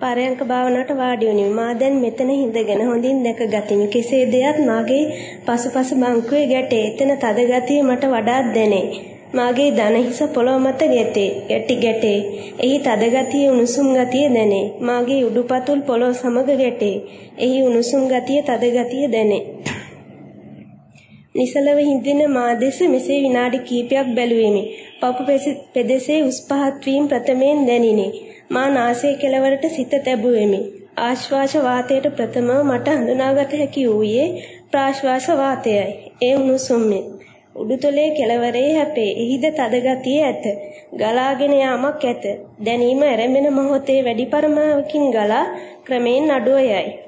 පරයන්ක භාවනාවට වාඩි වුණෙමි. මා දැන් මෙතන හිඳගෙන හොඳින් දැක ගතිමි. කෙසේ දෙයක් මාගේ පසුපස බංකුවේ ගැටේ. එතන තද ගතිය මට වඩාත් දැනේ. මාගේ දන හිස පොළොව මත ගැටේ. ගැටි ගැටේ. එහි තද ගතිය උණුසුම් ගතිය දැනේ. මාගේ උඩුපතුල් පොළොව සමග ගැටේ. එහි උණුසුම් ගතිය තද ගතිය දැනේ. නිසලව හිඳින මා දෙස මෙසේ විනාඩි කිහිපයක් බැලුවෙමි. පපු පෙදෙසේ උස් පහත් වීම ප්‍රථමයෙන් දැනිනි. මා නාසයේ කෙළවරට සිත තැබුවෙමි. ආශ්වාස වාතයට ප්‍රථමව මට හඳුනාගත හැකි වූයේ ප්‍රාශ්වාස වාතයයි. ඒ උණුසුම්ය. උඩුතලයේ කෙළවරේ හැපේ. එහිද තද ගතිය ඇත. ගලාගෙන යාමක් ඇත. දැනීම ඇරෙමෙන මොහොතේ වැඩි පරිමාණකින් ගලා ක්‍රමයෙන් අඩුව යයි.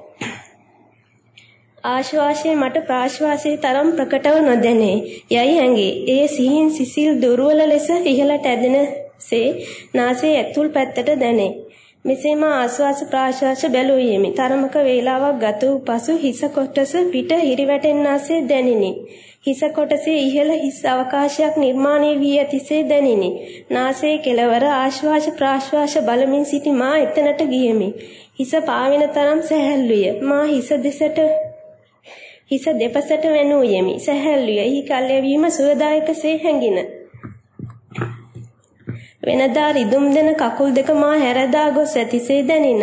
ආශ්වාසය මට ප්‍රාශ්වාසයේ තරම් ප්‍රකටව නොදැනේ. යයි හැඟේ. ඒ සිහින් සිසිල් දුර්වල ලෙස ඉහළට ඇදෙනසේ නාසයේ ඇතුල් පැත්තට දැනේ. මෙසේ මා ආශ්වාස ප්‍රාශ්වාස බැලුවෙමි. තරමක වේලාවක් ගත වූ පසු හිස කොටස පිට හිරිවැටෙන්නාසේ දැනිනි. හිස කොටසේ ඉහළ හිස් අවකාශයක් නිර්මාණය වී ඇතිසේ දැනිනි. නාසයේ කෙළවර ආශ්වාස ප්‍රාශ්වාස බලමින් සිටි මා එතනට ගියෙමි. හිස පාවෙන තරම් සැහැල්ලුය. මා හිස දෙසට හිස දෙපසට වෙනු යෙමි. සැහැල්ලුය. එහි කල්යවීම සුවදායකසේ හැඟින. වෙනදා රිදුම් දෙන කකුල් දෙක මා හැරදා ගොස් ඇතිසේ දැනින.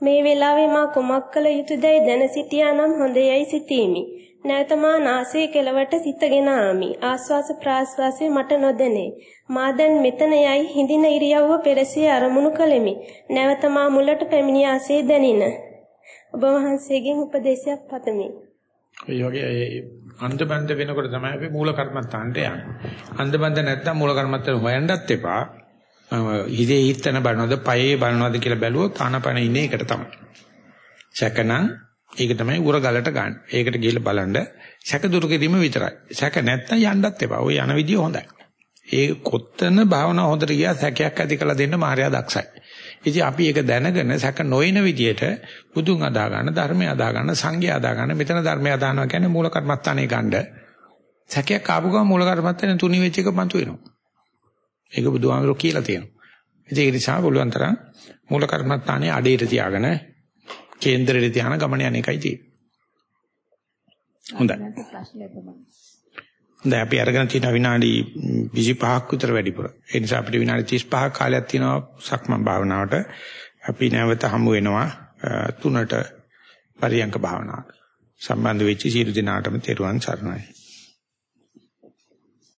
මේ වෙලාවේ මා කුමක් කළ යුතුදයි දැන සිටියා නම් හොඳයයි සිතීමි. නැවත මා නාසයේ කෙළවට සිතගෙන ආමි. ආස්වාස ප්‍රාස්වාසයේ මට නොදැනේ. මා දැන් මෙතන යයි හිඳින ඉරියව්ව පෙරසිය අරමුණු කළෙමි. නැවත මා මුලට පැමිණිය ආසේ දැනින. ඔබ වහන්සේගෙන් උපදේශයක් පතමි. ඒ වගේ අන්ධබන්ද වෙනකොට තමයි අපි මූල කර්මත්තාන්ට යන්නේ. අන්ධබන්ද නැත්තම් මූල කර්මත්තාන හොයන්නත් එපා. හිතේ හිතන බලනවද, පයේ බලනවද කියලා බැලුවොත් ආනපන ඉන්නේ ඒකට තමයි. සැකනම් ඒක තමයි උර ගලට ගන්න. ඒකට ගිහලා බලන්න සැක දුරු කිරීම විතරයි. සැක නැත්තම් යන්නත් එපා. ඔය යන විදිය හොඳයි. ඒ කොත්තන භාවනා හොඳට ගියා සැකයක් ඇති කළ දෙන්න මාර්යා දක්ෂයි. ඉතින් අපි ඒක දැනගෙන සැක නොයන විදියට බුදුන් අදා ගන්න, ධර්මය අදා ගන්න, සංඝය අදා ගන්න, මෙතන ධර්මය අදානවා කියන්නේ මූල කර්මස්ථානේ ගන්න. සැකයක් ආපු ගමන් මූල කර්මස්ථානේ තුනි වෙච්ච එක පන්තු වෙනවා. ඒක බුදුහාමරෝ කියලා තියෙනවා. ඉතින් ඒ නිසා පුළුවන් තරම් මූල කර්මස්ථානේ අඩේට තියාගෙන කේන්දරෙට තියාන ගමන යන එකයි තියෙන්නේ. හොඳයි. දැන් අපි අරගෙන තියෙන විනාඩි 25ක් විතර වැඩිපුර. ඒ නිසා අපිට විනාඩි 35ක් කාලයක් තියෙනවා සක්මන් භාවනාවට. අපි නැවත හමු වෙනවා තුනට පරියංක භාවනාවට. සම්බන්ධ වෙච්ච සියලු දෙනාටම තෙරුවන් සරණයි.